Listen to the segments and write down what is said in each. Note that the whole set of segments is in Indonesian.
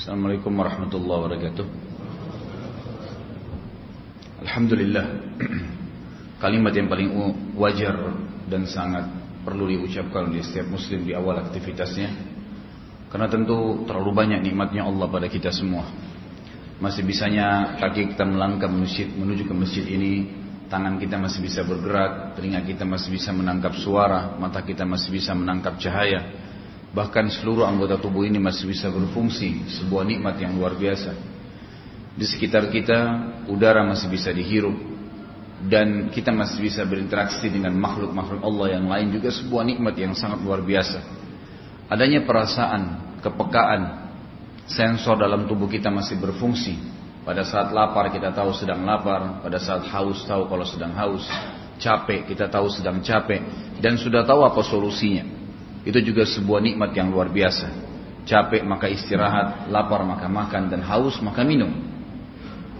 Assalamualaikum warahmatullahi wabarakatuh. Alhamdulillah. Kalimat yang paling wajar dan sangat perlu diucapkan oleh setiap muslim di awal aktivitasnya. Karena tentu terlalu banyak nikmatnya Allah pada kita semua. Masih bisanya kaki kita melangkah menuju ke masjid ini Tangan kita masih bisa bergerak Telinga kita masih bisa menangkap suara Mata kita masih bisa menangkap cahaya Bahkan seluruh anggota tubuh ini masih bisa berfungsi Sebuah nikmat yang luar biasa. Di sekitar kita Udara masih bisa dihirup. Dan kita masih bisa berinteraksi Dengan makhluk-makhluk Allah yang lain Juga sebuah nikmat yang sangat luar biasa. Adanya perasaan Kepekaan Sensor dalam tubuh kita masih berfungsi. Pada saat lapar kita tahu sedang lapar. Pada saat haus tahu kalau sedang haus. Capek kita tahu sedang capek. Dan sudah tahu apa solusinya itu juga sebuah nikmat yang luar biasa. Capek maka istirahat, lapar maka makan dan haus maka minum.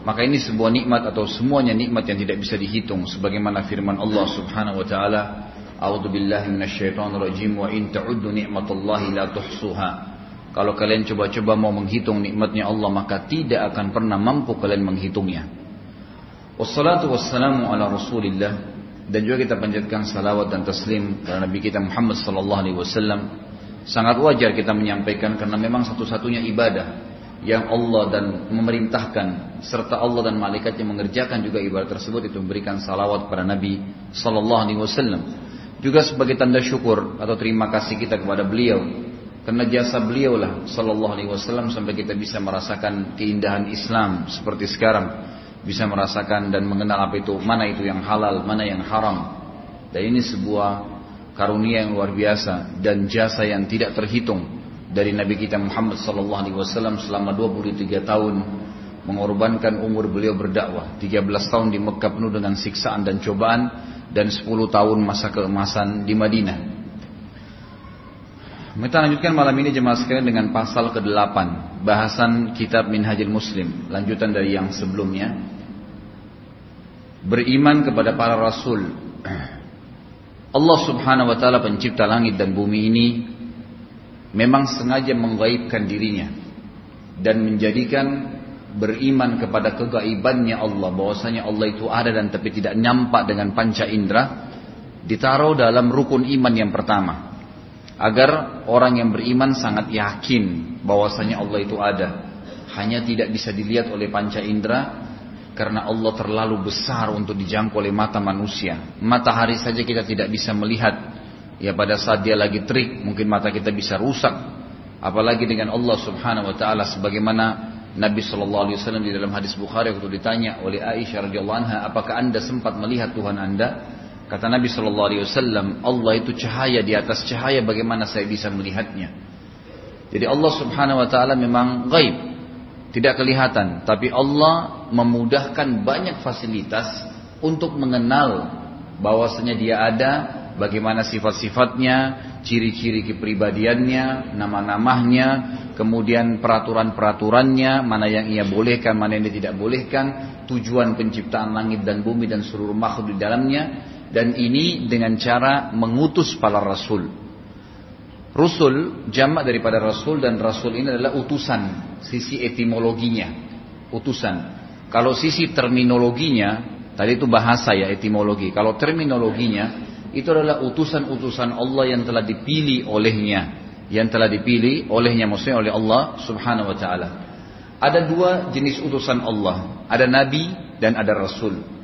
Maka ini sebuah nikmat atau semuanya nikmat yang tidak bisa dihitung sebagaimana firman Allah Subhanahu wa taala, "A'udzu billahi minasyaitonir rajim wa in ta'uddu ni'matallahi la tuhsuha." Kalau kalian coba-coba mau menghitung nikmatnya Allah maka tidak akan pernah mampu kalian menghitungnya. Wassalatu wassalamu ala Rasulillah dan juga kita panjatkan salawat dan taslim kepada Nabi kita Muhammad sallallahu alaihi wasallam. Sangat wajar kita menyampaikan karena memang satu-satunya ibadah yang Allah dan memerintahkan serta Allah dan malaikatnya mengerjakan juga ibadah tersebut itu memberikan salawat kepada Nabi sallallahu alaihi wasallam. Juga sebagai tanda syukur atau terima kasih kita kepada beliau karena jasa beliau lah sallallahu alaihi wasallam sampai kita bisa merasakan keindahan Islam seperti sekarang bisa merasakan dan mengenal apa itu mana itu yang halal, mana yang haram. Dan ini sebuah karunia yang luar biasa dan jasa yang tidak terhitung dari Nabi kita Muhammad sallallahu alaihi wasallam selama 23 tahun mengorbankan umur beliau berdakwah 13 tahun di Mekah penuh dengan siksaan dan cobaan dan 10 tahun masa keemasan di Madinah. Kita lanjutkan malam ini jemaah sekalian dengan pasal ke-8 bahasan kitab Minhajul Muslim. Lanjutan dari yang sebelumnya. Beriman kepada para rasul. Allah Subhanahu wa taala pencipta langit dan bumi ini memang sengaja menggaibkan dirinya dan menjadikan beriman kepada kegaibannya Allah bahwasanya Allah itu ada dan tapi tidak nampak dengan panca indera ditaruh dalam rukun iman yang pertama agar orang yang beriman sangat yakin bahwasanya Allah itu ada hanya tidak bisa dilihat oleh panca indera karena Allah terlalu besar untuk dijangkau oleh mata manusia. Matahari saja kita tidak bisa melihat. Ya pada saat dia lagi terik, mungkin mata kita bisa rusak. Apalagi dengan Allah Subhanahu wa taala sebagaimana Nabi Shallallahu alaihi wasallam di dalam hadis Bukhari waktu ditanya oleh Aisyah radhiyallahu anha, "Apakah Anda sempat melihat Tuhan Anda?" Kata Nabi Shallallahu alaihi wasallam, "Allah itu cahaya di atas cahaya, bagaimana saya bisa melihatnya?" Jadi Allah Subhanahu wa taala memang gaib, tidak kelihatan, tapi Allah memudahkan banyak fasilitas untuk mengenal bahwasanya dia ada, bagaimana sifat-sifatnya, ciri-ciri kepribadiannya, nama-namanya, kemudian peraturan-peraturannya, mana yang ia bolehkan, mana yang dia tidak bolehkan, tujuan penciptaan langit dan bumi dan seluruh makhluk di dalamnya, dan ini dengan cara mengutus para rasul. Rusul jamak daripada rasul dan rasul ini adalah utusan, sisi etimologinya, utusan. Kalau sisi terminologinya, tadi itu bahasa ya etimologi. Kalau terminologinya itu adalah utusan-utusan Allah yang telah dipilih olehnya, yang telah dipilih olehnya maksudnya oleh Allah Subhanahu wa taala. Ada dua jenis utusan Allah, ada nabi dan ada rasul.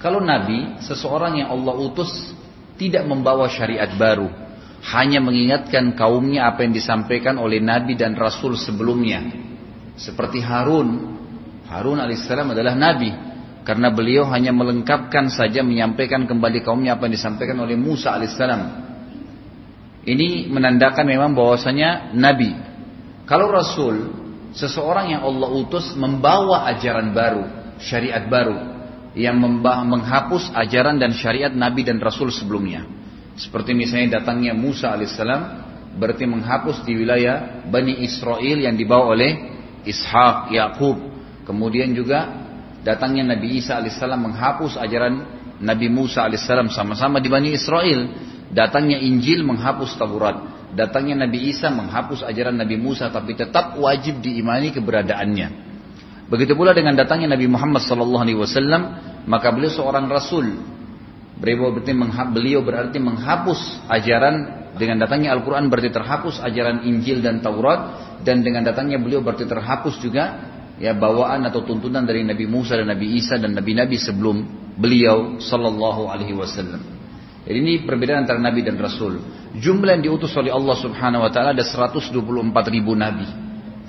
Kalau nabi, seseorang yang Allah utus tidak membawa syariat baru, hanya mengingatkan kaumnya apa yang disampaikan oleh Nabi dan Rasul sebelumnya. Seperti Harun. Harun alaihissalam adalah Nabi. Karena beliau hanya melengkapkan saja menyampaikan kembali kaumnya apa yang disampaikan oleh Musa alaihissalam. Ini menandakan memang bahwasanya Nabi. Kalau Rasul, seseorang yang Allah utus membawa ajaran baru, syariat baru. Yang menghapus ajaran dan syariat Nabi dan Rasul sebelumnya. Seperti misalnya datangnya Musa alaihissalam berarti menghapus di wilayah Bani Israel yang dibawa oleh Ishak, Yakub. Kemudian juga datangnya Nabi Isa alaihissalam menghapus ajaran Nabi Musa alaihissalam sama-sama di Bani Israel. Datangnya Injil menghapus Taurat. datangnya Nabi Isa menghapus ajaran Nabi Musa tapi tetap wajib diimani keberadaannya. Begitu pula dengan datangnya Nabi Muhammad sallallahu alaihi wasallam, maka beliau seorang rasul. Beliau berarti, beliau berarti menghapus ajaran dengan datangnya Al-Quran berarti terhapus ajaran Injil dan Taurat dan dengan datangnya beliau berarti terhapus juga ya bawaan atau tuntunan dari Nabi Musa dan Nabi Isa dan nabi-nabi sebelum beliau sallallahu alaihi wasallam. Jadi ini perbedaan antara nabi dan rasul. Jumlah yang diutus oleh Allah Subhanahu wa taala ada 124 ribu nabi.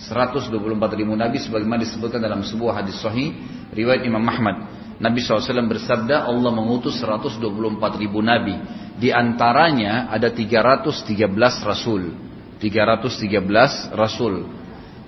124 ribu nabi sebagaimana disebutkan dalam sebuah hadis sahih riwayat Imam Ahmad. Nabi SAW bersabda Allah mengutus 124 ribu nabi. Di antaranya ada 313 rasul. 313 rasul.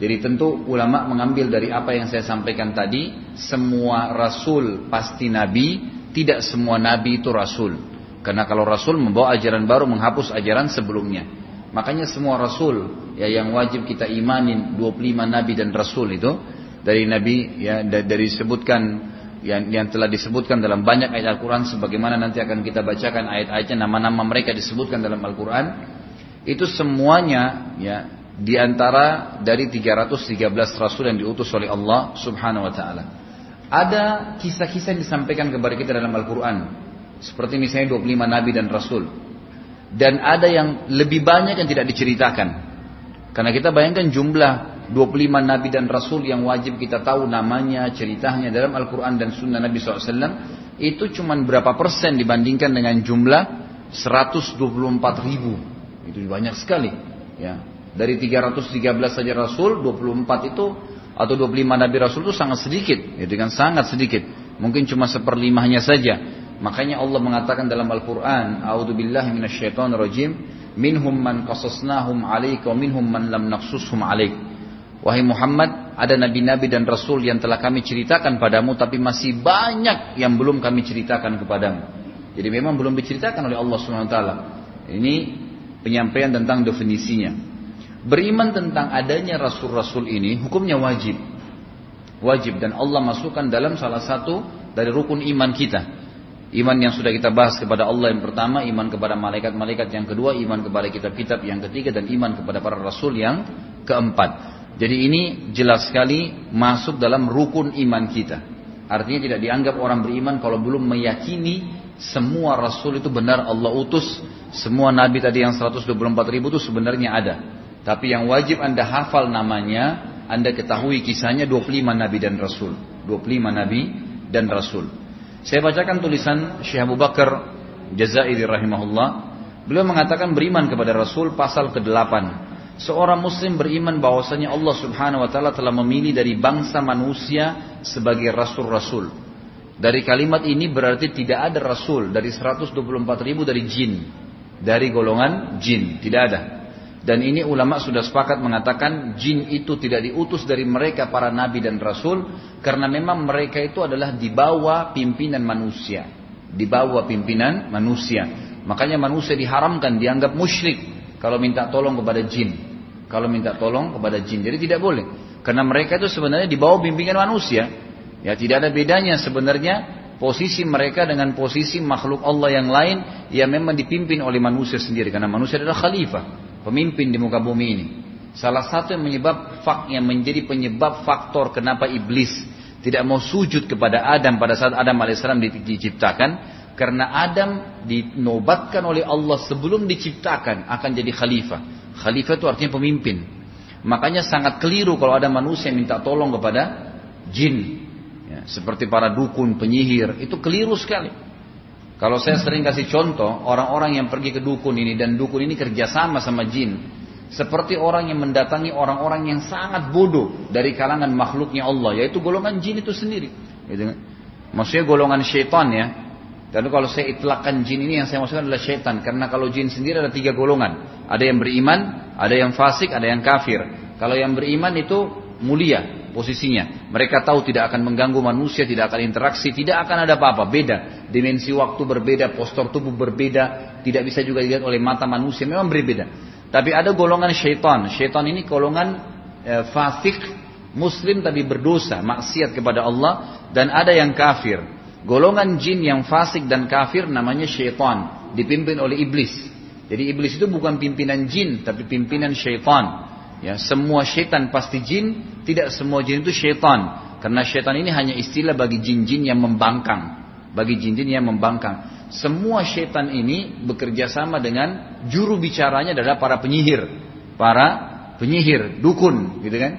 Jadi tentu ulama mengambil dari apa yang saya sampaikan tadi. Semua rasul pasti nabi. Tidak semua nabi itu rasul. Karena kalau Rasul membawa ajaran baru menghapus ajaran sebelumnya. Makanya semua Rasul ya yang wajib kita imanin 25 Nabi dan Rasul itu dari Nabi ya dari sebutkan yang, yang telah disebutkan dalam banyak ayat Al-Quran sebagaimana nanti akan kita bacakan ayat-ayatnya nama-nama mereka disebutkan dalam Al-Quran itu semuanya ya di antara dari 313 Rasul yang diutus oleh Allah Subhanahu Wa Taala ada kisah-kisah yang disampaikan kepada kita dalam Al-Quran seperti misalnya 25 nabi dan rasul. Dan ada yang lebih banyak yang tidak diceritakan. Karena kita bayangkan jumlah 25 nabi dan rasul yang wajib kita tahu namanya, ceritanya dalam Al-Quran dan Sunnah Nabi SAW. Itu cuma berapa persen dibandingkan dengan jumlah 124 ribu. Itu banyak sekali. Ya. Dari 313 saja rasul, 24 itu atau 25 nabi rasul itu sangat sedikit. Ya, dengan sangat sedikit. Mungkin cuma seperlimanya saja. Makanya Allah mengatakan dalam Al-Quran, A'udzubillahi minasyaitonirrajim, minhum man qasasnahum 'alaika wa minhum man lam naqsushum 'alaik. Wahai Muhammad, ada nabi-nabi dan rasul yang telah kami ceritakan padamu tapi masih banyak yang belum kami ceritakan kepadamu. Jadi memang belum diceritakan oleh Allah SWT. Ini penyampaian tentang definisinya. Beriman tentang adanya rasul-rasul ini hukumnya wajib. Wajib dan Allah masukkan dalam salah satu dari rukun iman kita. Iman yang sudah kita bahas kepada Allah yang pertama, iman kepada malaikat-malaikat yang kedua, iman kepada kitab-kitab yang ketiga, dan iman kepada para rasul yang keempat. Jadi ini jelas sekali masuk dalam rukun iman kita. Artinya tidak dianggap orang beriman kalau belum meyakini semua rasul itu benar Allah utus, semua nabi tadi yang 124 ribu itu sebenarnya ada. Tapi yang wajib anda hafal namanya, anda ketahui kisahnya 25 nabi dan rasul. 25 nabi dan rasul. Saya bacakan tulisan Syekh Abu Bakar Jazairi rahimahullah. Beliau mengatakan beriman kepada Rasul pasal ke-8. Seorang muslim beriman bahwasanya Allah Subhanahu wa taala telah memilih dari bangsa manusia sebagai rasul-rasul. Dari kalimat ini berarti tidak ada rasul dari 124 ribu dari jin. Dari golongan jin, tidak ada. Dan ini ulama sudah sepakat mengatakan jin itu tidak diutus dari mereka para nabi dan rasul karena memang mereka itu adalah di bawah pimpinan manusia. Di bawah pimpinan manusia. Makanya manusia diharamkan dianggap musyrik kalau minta tolong kepada jin. Kalau minta tolong kepada jin. Jadi tidak boleh. Karena mereka itu sebenarnya di bawah pimpinan manusia. Ya tidak ada bedanya sebenarnya posisi mereka dengan posisi makhluk Allah yang lain yang memang dipimpin oleh manusia sendiri karena manusia adalah khalifah pemimpin di muka bumi ini. Salah satu yang menyebab yang menjadi penyebab faktor kenapa iblis tidak mau sujud kepada Adam pada saat Adam alaihissalam diciptakan karena Adam dinobatkan oleh Allah sebelum diciptakan akan jadi khalifah. Khalifah itu artinya pemimpin. Makanya sangat keliru kalau ada manusia yang minta tolong kepada jin. Ya, seperti para dukun, penyihir. Itu keliru sekali. Kalau saya sering kasih contoh, orang-orang yang pergi ke dukun ini dan dukun ini kerjasama sama jin. Seperti orang yang mendatangi orang-orang yang sangat bodoh dari kalangan makhluknya Allah, yaitu golongan jin itu sendiri. Gitu kan? Maksudnya golongan syaitan ya. Dan kalau saya itlakan jin ini yang saya maksudkan adalah syaitan. Karena kalau jin sendiri ada tiga golongan. Ada yang beriman, ada yang fasik, ada yang kafir. Kalau yang beriman itu mulia, posisinya. Mereka tahu tidak akan mengganggu manusia, tidak akan interaksi, tidak akan ada apa-apa. Beda. Dimensi waktu berbeda, postur tubuh berbeda, tidak bisa juga dilihat oleh mata manusia, memang berbeda. Tapi ada golongan syaitan. Syaitan ini golongan e, fasik, muslim tapi berdosa, maksiat kepada Allah, dan ada yang kafir. Golongan jin yang fasik dan kafir namanya syaitan, dipimpin oleh iblis. Jadi iblis itu bukan pimpinan jin, tapi pimpinan syaitan. Ya, semua syaitan pasti jin, tidak semua jin itu syaitan. Karena syaitan ini hanya istilah bagi jin-jin yang membangkang. Bagi jin-jin yang membangkang. Semua syaitan ini bekerja sama dengan juru bicaranya adalah para penyihir. Para penyihir, dukun, gitu kan.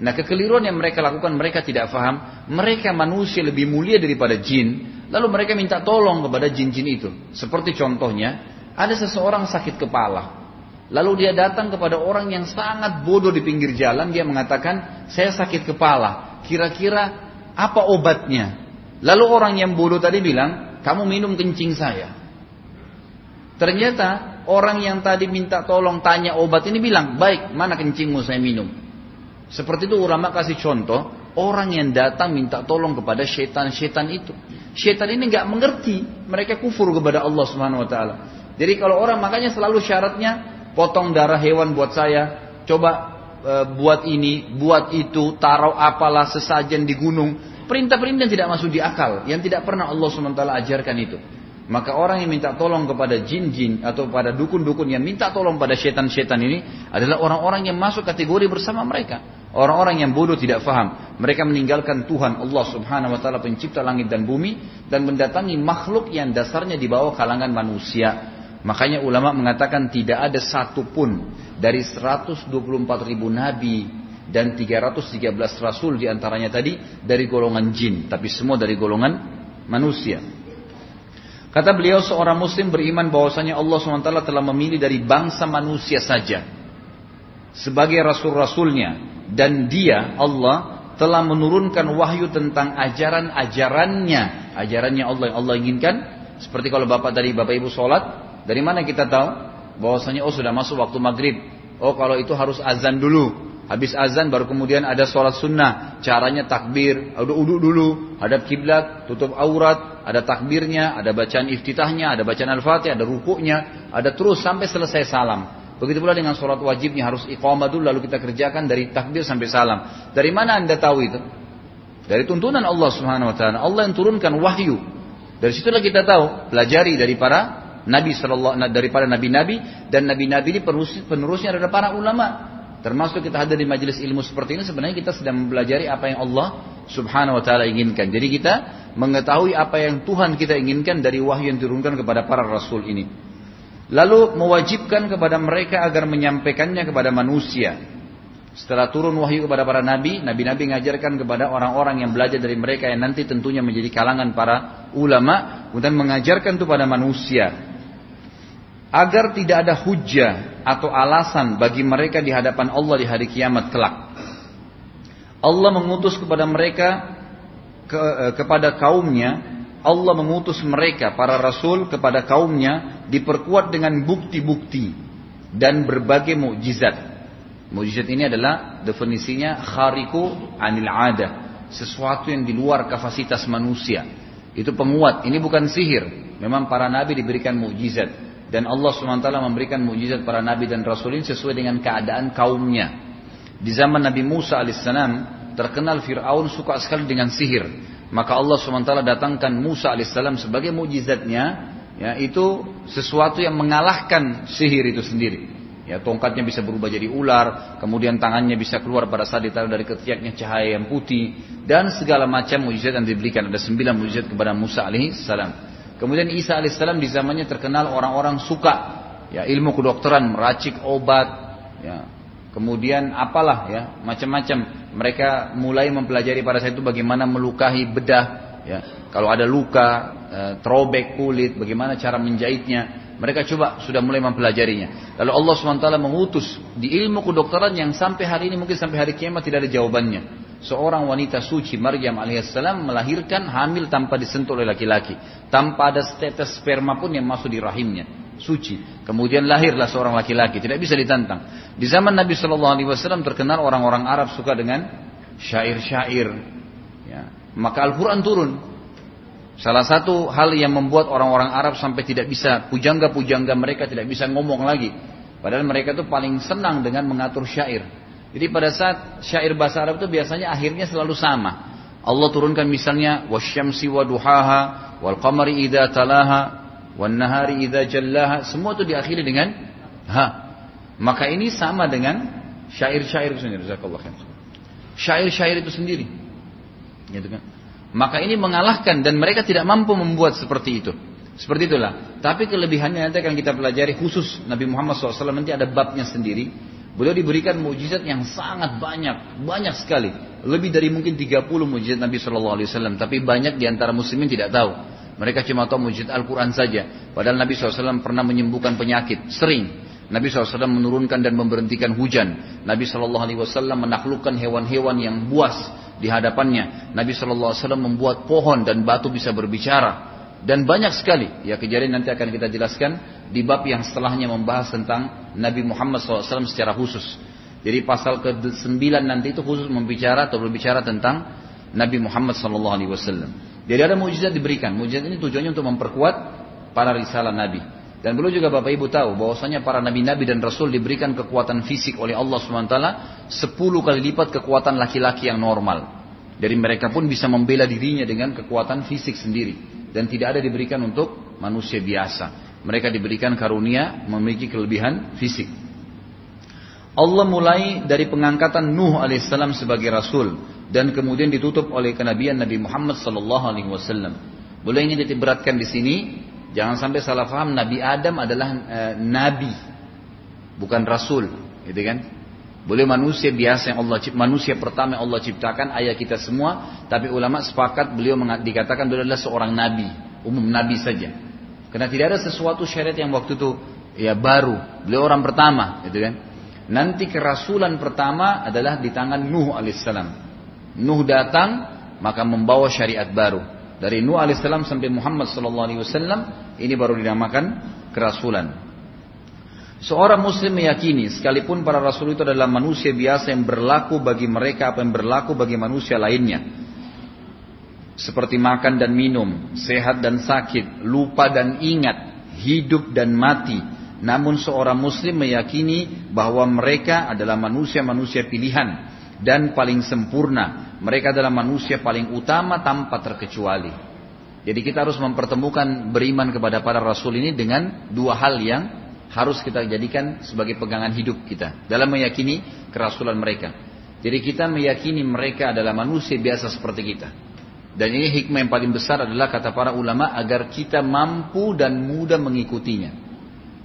Nah kekeliruan yang mereka lakukan mereka tidak faham. Mereka manusia lebih mulia daripada jin. Lalu mereka minta tolong kepada jin-jin itu. Seperti contohnya, ada seseorang sakit kepala. Lalu dia datang kepada orang yang sangat bodoh di pinggir jalan. Dia mengatakan, saya sakit kepala. Kira-kira apa obatnya? Lalu orang yang bodoh tadi bilang, kamu minum kencing saya. Ternyata orang yang tadi minta tolong tanya obat ini bilang, baik, mana kencingmu saya minum. Seperti itu ulama kasih contoh, orang yang datang minta tolong kepada setan-setan itu. Setan ini nggak mengerti, mereka kufur kepada Allah Subhanahu wa taala. Jadi kalau orang makanya selalu syaratnya potong darah hewan buat saya, coba e, buat ini, buat itu, taruh apalah sesajen di gunung. Perintah-perintah yang tidak masuk di akal, yang tidak pernah Allah taala ajarkan itu. Maka orang yang minta tolong kepada jin-jin atau pada dukun-dukun yang minta tolong pada setan-setan ini adalah orang-orang yang masuk kategori bersama mereka. Orang-orang yang bodoh tidak faham. Mereka meninggalkan Tuhan Allah subhanahu wa ta'ala pencipta langit dan bumi. Dan mendatangi makhluk yang dasarnya di bawah kalangan manusia. Makanya ulama mengatakan tidak ada satupun dari 124 ribu nabi dan 313 rasul di antaranya tadi dari golongan jin. Tapi semua dari golongan manusia. Kata beliau seorang muslim beriman bahwasanya Allah SWT telah memilih dari bangsa manusia saja sebagai rasul-rasulnya dan dia Allah telah menurunkan wahyu tentang ajaran-ajarannya ajarannya Allah yang Allah inginkan seperti kalau bapak dari bapak ibu sholat dari mana kita tahu bahwasanya oh sudah masuk waktu maghrib oh kalau itu harus azan dulu Habis azan baru kemudian ada sholat sunnah. Caranya takbir, udah uduk dulu, hadap kiblat, tutup aurat, ada takbirnya, ada bacaan iftitahnya, ada bacaan al-fatih, ada rukuknya, ada terus sampai selesai salam. Begitu pula dengan sholat wajibnya harus iqamah dulu lalu kita kerjakan dari takbir sampai salam. Dari mana anda tahu itu? Dari tuntunan Allah Subhanahu Wa Taala. Allah yang turunkan wahyu. Dari situlah kita tahu, pelajari dari para Nabi Sallallahu dari para nabi-nabi dan nabi-nabi ini penerusnya adalah para ulama. Termasuk kita hadir di majelis ilmu seperti ini sebenarnya kita sedang mempelajari apa yang Allah Subhanahu wa taala inginkan. Jadi kita mengetahui apa yang Tuhan kita inginkan dari wahyu yang diturunkan kepada para rasul ini. Lalu mewajibkan kepada mereka agar menyampaikannya kepada manusia. Setelah turun wahyu kepada para nabi, nabi-nabi mengajarkan kepada orang-orang yang belajar dari mereka yang nanti tentunya menjadi kalangan para ulama, kemudian mengajarkan itu pada manusia agar tidak ada hujah atau alasan bagi mereka di hadapan Allah di hari kiamat kelak. Allah mengutus kepada mereka ke, eh, kepada kaumnya, Allah mengutus mereka para rasul kepada kaumnya diperkuat dengan bukti-bukti dan berbagai mukjizat. Mukjizat ini adalah definisinya khariku anil ada, sesuatu yang di luar kapasitas manusia. Itu penguat, ini bukan sihir. Memang para nabi diberikan mukjizat. Dan Allah SWT memberikan mujizat para nabi dan rasulin sesuai dengan keadaan kaumnya. Di zaman Nabi Musa alaihissalam terkenal Fir'aun suka sekali dengan sihir. Maka Allah SWT datangkan Musa alaihissalam sebagai mujizatnya. Ya, itu sesuatu yang mengalahkan sihir itu sendiri. Ya, tongkatnya bisa berubah jadi ular, kemudian tangannya bisa keluar pada saat ditaruh dari ketiaknya cahaya yang putih, dan segala macam mujizat yang diberikan. Ada sembilan mujizat kepada Musa alaihissalam. Kemudian Isa alaihissalam di zamannya terkenal orang-orang suka ya ilmu kedokteran, meracik obat, ya. Kemudian apalah ya, macam-macam. Mereka mulai mempelajari pada saat itu bagaimana melukahi bedah, ya. Kalau ada luka, e, terobek kulit, bagaimana cara menjahitnya. Mereka coba sudah mulai mempelajarinya. Lalu Allah SWT mengutus di ilmu kedokteran yang sampai hari ini mungkin sampai hari kiamat tidak ada jawabannya seorang wanita suci Maryam alaihissalam melahirkan hamil tanpa disentuh oleh laki-laki, tanpa ada tetes sperma pun yang masuk di rahimnya, suci. Kemudian lahirlah seorang laki-laki, tidak bisa ditantang. Di zaman Nabi Shallallahu Alaihi Wasallam terkenal orang-orang Arab suka dengan syair-syair. Ya. Maka Al-Quran turun. Salah satu hal yang membuat orang-orang Arab sampai tidak bisa pujangga-pujangga mereka tidak bisa ngomong lagi. Padahal mereka itu paling senang dengan mengatur syair. Jadi pada saat syair bahasa Arab itu biasanya akhirnya selalu sama. Allah turunkan misalnya wasyamsi wa duhaha wal qamari idza talaha wan nahari idza jallaha, semua itu diakhiri dengan ha. Maka ini sama dengan syair-syair itu sendiri. Syair-syair itu sendiri. Gitu kan? Maka ini mengalahkan dan mereka tidak mampu membuat seperti itu. Seperti itulah. Tapi kelebihannya nanti akan kita pelajari khusus Nabi Muhammad SAW nanti ada babnya sendiri. Beliau diberikan mujizat yang sangat banyak, banyak sekali. Lebih dari mungkin 30 mujizat Nabi SAW. Tapi banyak di antara muslimin tidak tahu. Mereka cuma tahu mujizat Al-Quran saja. Padahal Nabi SAW pernah menyembuhkan penyakit. Sering. Nabi SAW menurunkan dan memberhentikan hujan. Nabi SAW menaklukkan hewan-hewan yang buas di hadapannya. Nabi SAW membuat pohon dan batu bisa berbicara. Dan banyak sekali ya kejadian nanti akan kita jelaskan di bab yang setelahnya membahas tentang Nabi Muhammad SAW secara khusus. Jadi pasal ke-9 nanti itu khusus membicara atau berbicara tentang Nabi Muhammad SAW. Jadi ada mujizat diberikan. Mujizat ini tujuannya untuk memperkuat para risalah Nabi. Dan perlu juga Bapak Ibu tahu bahwasanya para nabi-nabi dan rasul diberikan kekuatan fisik oleh Allah SWT 10 kali lipat kekuatan laki-laki yang normal. Dari mereka pun bisa membela dirinya dengan kekuatan fisik sendiri dan tidak ada diberikan untuk manusia biasa. Mereka diberikan karunia memiliki kelebihan fisik. Allah mulai dari pengangkatan Nuh alaihissalam sebagai rasul dan kemudian ditutup oleh kenabian Nabi Muhammad sallallahu alaihi wasallam. Boleh ini diberatkan di sini, jangan sampai salah paham Nabi Adam adalah e, nabi bukan rasul, gitu kan? Boleh manusia biasa yang Allah manusia pertama yang Allah ciptakan ayah kita semua, tapi ulama sepakat beliau dikatakan beliau adalah seorang nabi, umum nabi saja. Karena tidak ada sesuatu syariat yang waktu itu ya baru, beliau orang pertama, gitu kan. Nanti kerasulan pertama adalah di tangan Nuh alaihissalam. Nuh datang maka membawa syariat baru. Dari Nuh alaihissalam sampai Muhammad sallallahu alaihi wasallam ini baru dinamakan kerasulan. Seorang muslim meyakini sekalipun para rasul itu adalah manusia biasa yang berlaku bagi mereka apa yang berlaku bagi manusia lainnya. Seperti makan dan minum, sehat dan sakit, lupa dan ingat, hidup dan mati. Namun seorang muslim meyakini bahwa mereka adalah manusia-manusia pilihan dan paling sempurna. Mereka adalah manusia paling utama tanpa terkecuali. Jadi kita harus mempertemukan beriman kepada para rasul ini dengan dua hal yang harus kita jadikan sebagai pegangan hidup kita dalam meyakini kerasulan mereka. Jadi kita meyakini mereka adalah manusia biasa seperti kita. Dan ini hikmah yang paling besar adalah kata para ulama agar kita mampu dan mudah mengikutinya.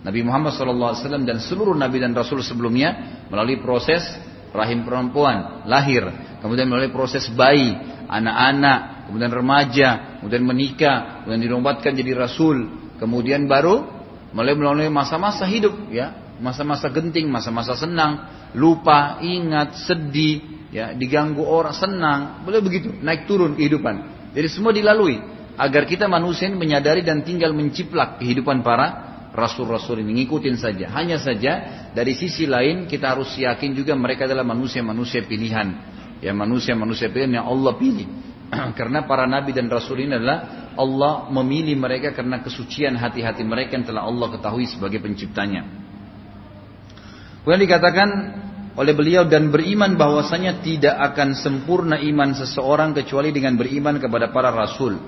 Nabi Muhammad SAW dan seluruh nabi dan rasul sebelumnya melalui proses rahim perempuan, lahir, kemudian melalui proses bayi, anak-anak, kemudian remaja, kemudian menikah, kemudian dinobatkan jadi rasul, kemudian baru melalui masa-masa hidup ya. Masa-masa genting masa-masa senang lupa ingat sedih ya. Diganggu orang senang. Boleh begitu naik turun kehidupan. Jadi semua dilalui agar kita manusia ini menyadari dan tinggal menciplak kehidupan para rasul-rasul ini ngikutin saja. Hanya saja dari sisi lain kita harus yakin juga mereka adalah manusia-manusia pilihan. Ya manusia-manusia pilihan yang Allah pilih. Karena para nabi dan rasul ini adalah Allah memilih mereka karena kesucian hati-hati mereka yang telah Allah ketahui sebagai penciptanya. Kemudian dikatakan oleh beliau dan beriman bahwasanya tidak akan sempurna iman seseorang kecuali dengan beriman kepada para rasul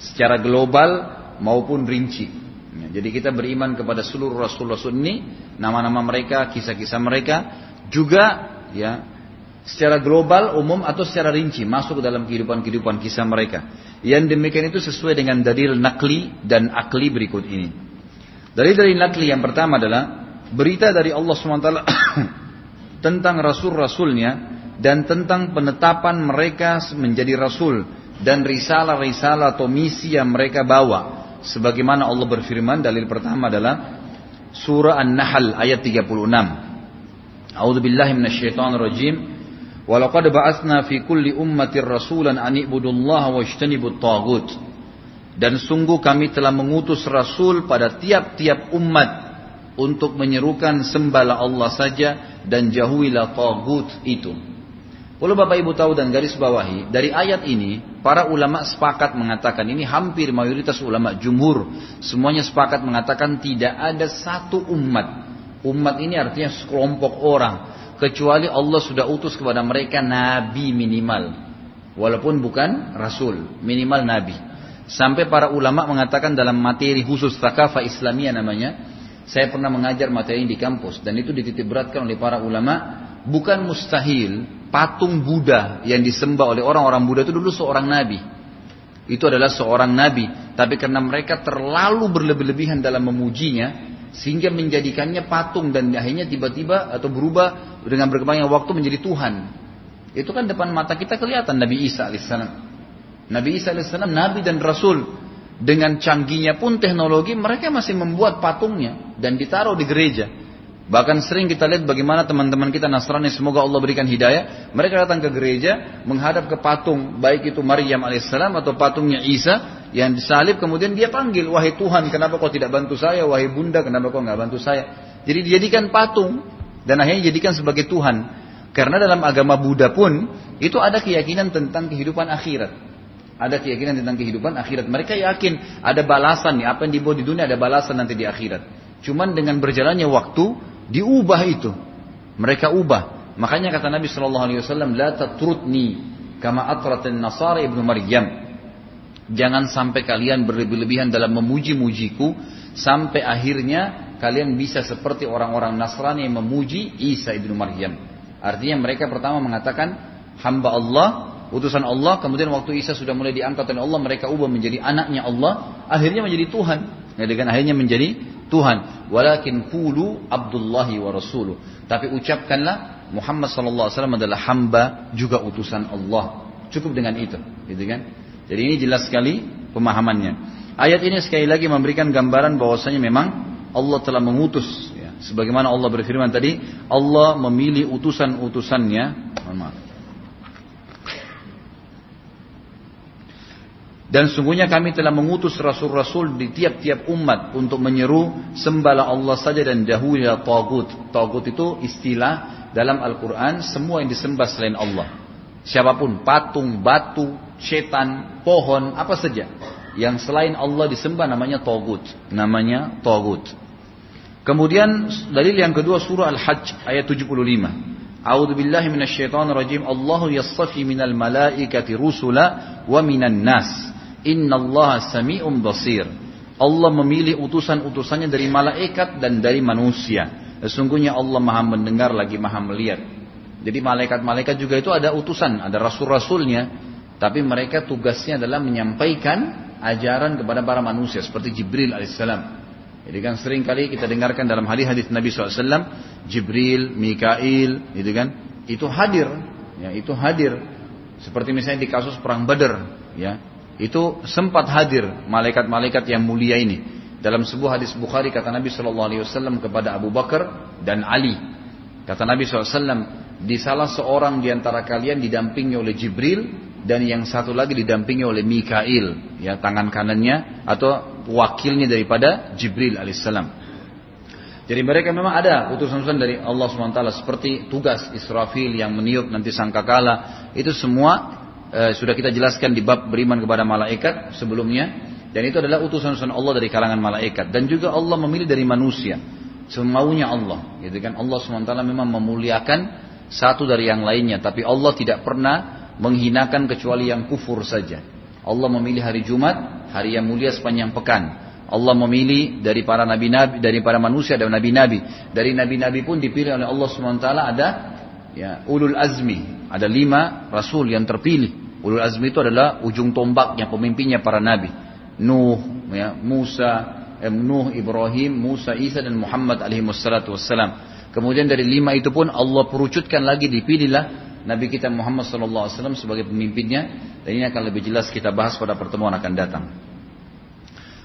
secara global maupun rinci. Ya, jadi kita beriman kepada seluruh rasul-rasul ini, nama-nama mereka, kisah-kisah mereka, juga ya secara global, umum atau secara rinci masuk dalam kehidupan-kehidupan kisah mereka. Yang demikian itu sesuai dengan dalil nakli dan akli berikut ini. Dalil dari nakli yang pertama adalah berita dari Allah SWT tentang rasul-rasulnya dan tentang penetapan mereka menjadi rasul dan risalah-risalah atau misi yang mereka bawa. Sebagaimana Allah berfirman dalil pertama adalah surah An-Nahl ayat 36. A'udzu billahi minasyaitonir rajim. Walaqad ba'atsna fi kulli ummatir rasulan an ibudullaha wajtanibut tagut. Dan sungguh kami telah mengutus rasul pada tiap-tiap umat untuk menyerukan sembahlah Allah saja dan jauhilah tagut itu. Kalau Bapak Ibu tahu dan garis bawahi, dari ayat ini para ulama sepakat mengatakan ini hampir mayoritas ulama jumhur semuanya sepakat mengatakan tidak ada satu umat. Umat ini artinya sekelompok orang kecuali Allah sudah utus kepada mereka nabi minimal. Walaupun bukan rasul minimal nabi. Sampai para ulama mengatakan dalam materi khusus takafa Islamiyah namanya, saya pernah mengajar materi ini di kampus dan itu dititip beratkan oleh para ulama, bukan mustahil patung Buddha yang disembah oleh orang-orang Buddha itu dulu seorang nabi. Itu adalah seorang nabi, tapi karena mereka terlalu berlebih-lebihan dalam memujinya, sehingga menjadikannya patung dan akhirnya tiba-tiba atau berubah dengan berkembangnya waktu menjadi Tuhan. Itu kan depan mata kita kelihatan Nabi Isa alaihissalam. Nabi Isa AS Nabi dan Rasul dengan canggihnya pun teknologi mereka masih membuat patungnya dan ditaruh di gereja. Bahkan sering kita lihat bagaimana teman-teman kita Nasrani semoga Allah berikan hidayah. Mereka datang ke gereja menghadap ke patung baik itu Maryam alaihissalam atau patungnya Isa yang disalib kemudian dia panggil wahai Tuhan kenapa kau tidak bantu saya wahai bunda kenapa kau nggak bantu saya. Jadi dijadikan patung dan akhirnya dijadikan sebagai Tuhan. Karena dalam agama Buddha pun itu ada keyakinan tentang kehidupan akhirat. Ada keyakinan tentang kehidupan akhirat. Mereka yakin ada balasan nih. Apa yang dibuat di dunia ada balasan nanti di akhirat. Cuman dengan berjalannya waktu diubah itu. Mereka ubah. Makanya kata Nabi Shallallahu Alaihi Wasallam, la tatrutni kama atratin nasara ibnu Maryam. Jangan sampai kalian berlebih-lebihan dalam memuji-mujiku sampai akhirnya kalian bisa seperti orang-orang Nasrani yang memuji Isa ibnu Maryam. Artinya mereka pertama mengatakan hamba Allah utusan Allah, kemudian waktu Isa sudah mulai diangkat oleh Allah, mereka ubah menjadi anaknya Allah, akhirnya menjadi Tuhan. Ya, dengan akhirnya menjadi Tuhan. Walakin kulu Abdullahi wa Rasuluh. Tapi ucapkanlah Muhammad sallallahu alaihi wasallam adalah hamba juga utusan Allah. Cukup dengan itu, gitu kan? Jadi ini jelas sekali pemahamannya. Ayat ini sekali lagi memberikan gambaran bahwasanya memang Allah telah mengutus ya. sebagaimana Allah berfirman tadi, Allah memilih utusan-utusannya, Dan sungguhnya kami telah mengutus rasul-rasul di tiap-tiap umat untuk menyeru sembahlah Allah saja dan jauhilah tagut. Tagut itu istilah dalam Al-Quran semua yang disembah selain Allah. Siapa pun, patung, batu, setan, pohon, apa saja. Yang selain Allah disembah namanya tagut. Namanya tagut. Kemudian dalil yang kedua surah Al-Hajj ayat 75. A'udzu billahi minasyaitonir rajim. Allahu yastafi minal malaikati rusula wa minan nas. Inna Allah sami'un basir. Allah memilih utusan-utusannya dari malaikat dan dari manusia. Sesungguhnya Allah maha mendengar lagi maha melihat. Jadi malaikat-malaikat juga itu ada utusan, ada rasul-rasulnya. Tapi mereka tugasnya adalah menyampaikan ajaran kepada para manusia. Seperti Jibril alaihissalam. Jadi kan sering kali kita dengarkan dalam hadis-hadis Nabi SAW. Jibril, Mikail, gitu kan. Itu hadir. Ya, itu hadir. Seperti misalnya di kasus perang Badar. Ya, itu sempat hadir malaikat-malaikat yang mulia ini. Dalam sebuah hadis Bukhari kata Nabi Wasallam kepada Abu Bakar dan Ali. Kata Nabi SAW, di salah seorang di antara kalian didampingi oleh Jibril dan yang satu lagi didampingi oleh Mikail, ya tangan kanannya atau wakilnya daripada Jibril alaihissalam. Jadi mereka memang ada utusan-utusan dari Allah SWT seperti tugas Israfil yang meniup nanti sangkakala. Itu semua Eh, sudah kita jelaskan di bab beriman kepada malaikat sebelumnya. Dan itu adalah utusan-utusan Allah dari kalangan malaikat. Dan juga Allah memilih dari manusia. Semaunya Allah. Gitu kan? Allah SWT memang memuliakan satu dari yang lainnya. Tapi Allah tidak pernah menghinakan kecuali yang kufur saja. Allah memilih hari Jumat hari yang mulia sepanjang pekan. Allah memilih dari para nabi-nabi dari para manusia dan nabi-nabi dari nabi-nabi pun dipilih oleh Allah SWT ada ya ulul azmi. Ada lima rasul yang terpilih. Ulul azmi itu adalah ujung tombaknya pemimpinnya para nabi. Nuh, ya, Musa, Nuh, Ibrahim, Musa, Isa dan Muhammad alaihi wassalam. Kemudian dari lima itu pun Allah perucutkan lagi dipilihlah Nabi kita Muhammad wasallam sebagai pemimpinnya dan ini akan lebih jelas kita bahas pada pertemuan akan datang.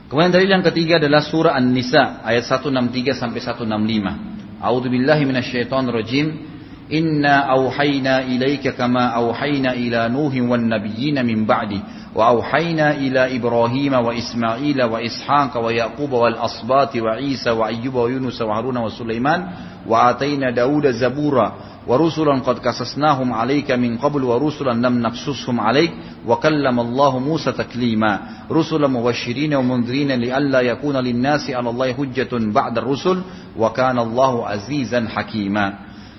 Kemudian dari yang ketiga adalah surah An-Nisa ayat 163 sampai 165. A'udzubillahi minasyaitonirrajim. إنا أوحينا إليك كما أوحينا إلى نوح والنبيين من بعده وأوحينا إلى إبراهيم وإسماعيل وإسحاق ويعقوب والأصباط وعيسى وأيوب ويونس وهارون وسليمان وآتينا داود زبورا ورسلا قد قصصناهم عليك من قبل ورسلا لم نقصصهم عليك وكلم الله موسى تكليما رسلا مبشرين ومنذرين لئلا يكون للناس على الله حجة بعد الرسل وكان الله عزيزا حكيما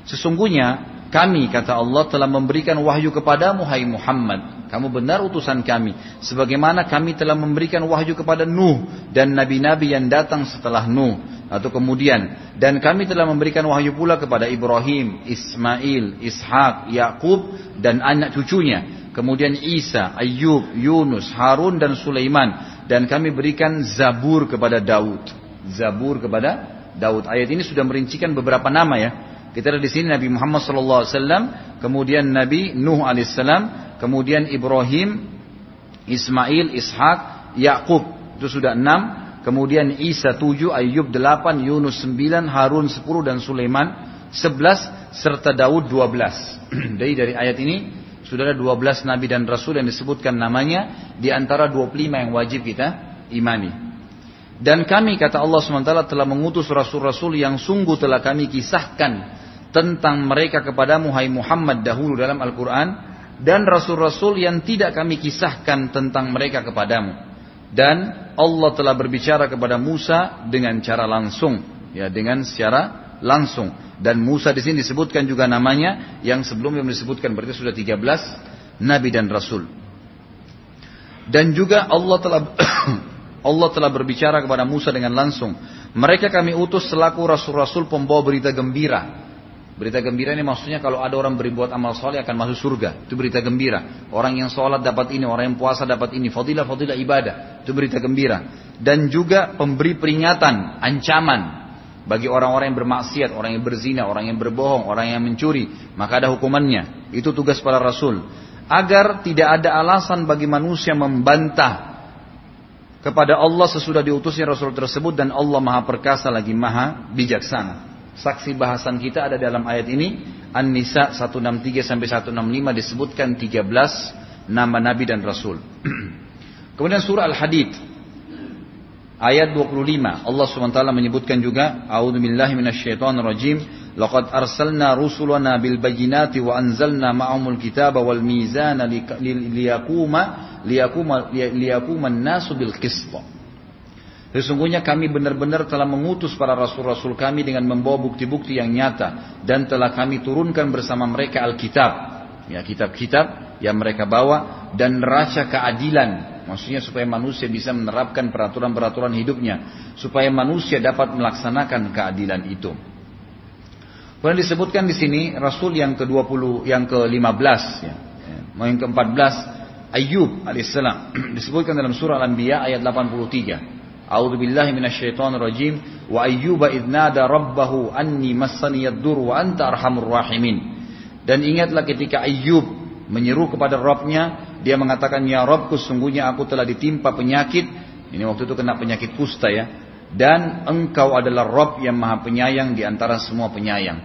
Sesungguhnya kami kata Allah telah memberikan wahyu kepadamu hai Muhammad. Kamu benar utusan kami. Sebagaimana kami telah memberikan wahyu kepada Nuh dan nabi-nabi yang datang setelah Nuh. Atau kemudian dan kami telah memberikan wahyu pula kepada Ibrahim, Ismail, Ishak, Yakub dan anak cucunya. Kemudian Isa, Ayub, Yunus, Harun dan Sulaiman dan kami berikan Zabur kepada Daud. Zabur kepada Daud. Ayat ini sudah merincikan beberapa nama ya. Kita ada di sini Nabi Muhammad SAW, kemudian Nabi Nuh alaihissalam, kemudian Ibrahim, Ismail, Ishak, Yakub itu sudah enam. Kemudian Isa tujuh, Ayub delapan, Yunus sembilan, Harun sepuluh dan Sulaiman sebelas serta Daud dua belas. Jadi dari ayat ini sudah ada dua belas nabi dan rasul yang disebutkan namanya di antara dua puluh lima yang wajib kita imani. Dan kami kata Allah SWT telah mengutus rasul-rasul yang sungguh telah kami kisahkan tentang mereka kepada Hai Muhammad dahulu dalam Al-Quran dan rasul-rasul yang tidak kami kisahkan tentang mereka kepadamu. Dan Allah telah berbicara kepada Musa dengan cara langsung. Ya dengan secara langsung. Dan Musa di sini disebutkan juga namanya yang sebelumnya disebutkan berarti sudah 13 nabi dan rasul. Dan juga Allah telah Allah telah berbicara kepada Musa dengan langsung mereka kami utus selaku rasul-rasul pembawa berita gembira Berita gembira ini maksudnya kalau ada orang berbuat amal soleh akan masuk surga. Itu berita gembira. Orang yang sholat dapat ini, orang yang puasa dapat ini. Fadilah-fadilah ibadah. Itu berita gembira. Dan juga pemberi peringatan, ancaman. Bagi orang-orang yang bermaksiat, orang yang berzina, orang yang berbohong, orang yang mencuri. Maka ada hukumannya. Itu tugas para rasul. Agar tidak ada alasan bagi manusia membantah kepada Allah sesudah diutusnya Rasul tersebut dan Allah maha perkasa lagi maha bijaksana. Saksi bahasan kita ada dalam ayat ini. An-Nisa 163 sampai 165 disebutkan 13 nama nabi dan rasul. Kemudian surah Al-Hadid ayat 25 Allah SWT menyebutkan juga A'udzu billahi minasyaitonir rajim laqad arsalna rusulana bil bayyinati wa anzalna ma'ahumul kitaba wal mizana liyaquma liyaquma liyaquma an-nasu bil qist. Sesungguhnya kami benar-benar telah mengutus para rasul-rasul kami dengan membawa bukti-bukti yang nyata dan telah kami turunkan bersama mereka Alkitab, ya kitab-kitab yang mereka bawa dan neraca keadilan, maksudnya supaya manusia bisa menerapkan peraturan-peraturan hidupnya, supaya manusia dapat melaksanakan keadilan itu. Kemudian disebutkan di sini rasul yang ke-20 yang ke-15 ya. Yang ke-14 Ayub alaihissalam disebutkan dalam surah Al-Anbiya ayat 83. A'udzu billahi minasyaitonir rajim wa ayyuba idh nada rabbahu anni massani yadur wa anta arhamur rahimin. Dan ingatlah ketika Ayyub menyeru kepada Rabbnya, dia mengatakan ya Rabbku sungguhnya aku telah ditimpa penyakit. Ini waktu itu kena penyakit kusta ya. Dan engkau adalah Rabb yang maha penyayang di antara semua penyayang.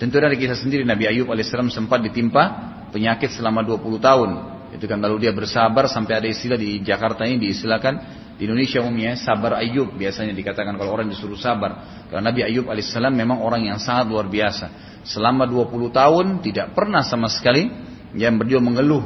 Tentu dari kisah sendiri Nabi Ayub alaihissalam sempat ditimpa penyakit selama 20 tahun. Itu kan lalu dia bersabar sampai ada istilah di Jakarta ini diistilahkan di Indonesia umumnya sabar Ayub biasanya dikatakan kalau orang disuruh sabar. Karena Nabi Ayub alaihissalam memang orang yang sangat luar biasa. Selama 20 tahun tidak pernah sama sekali yang beliau mengeluh.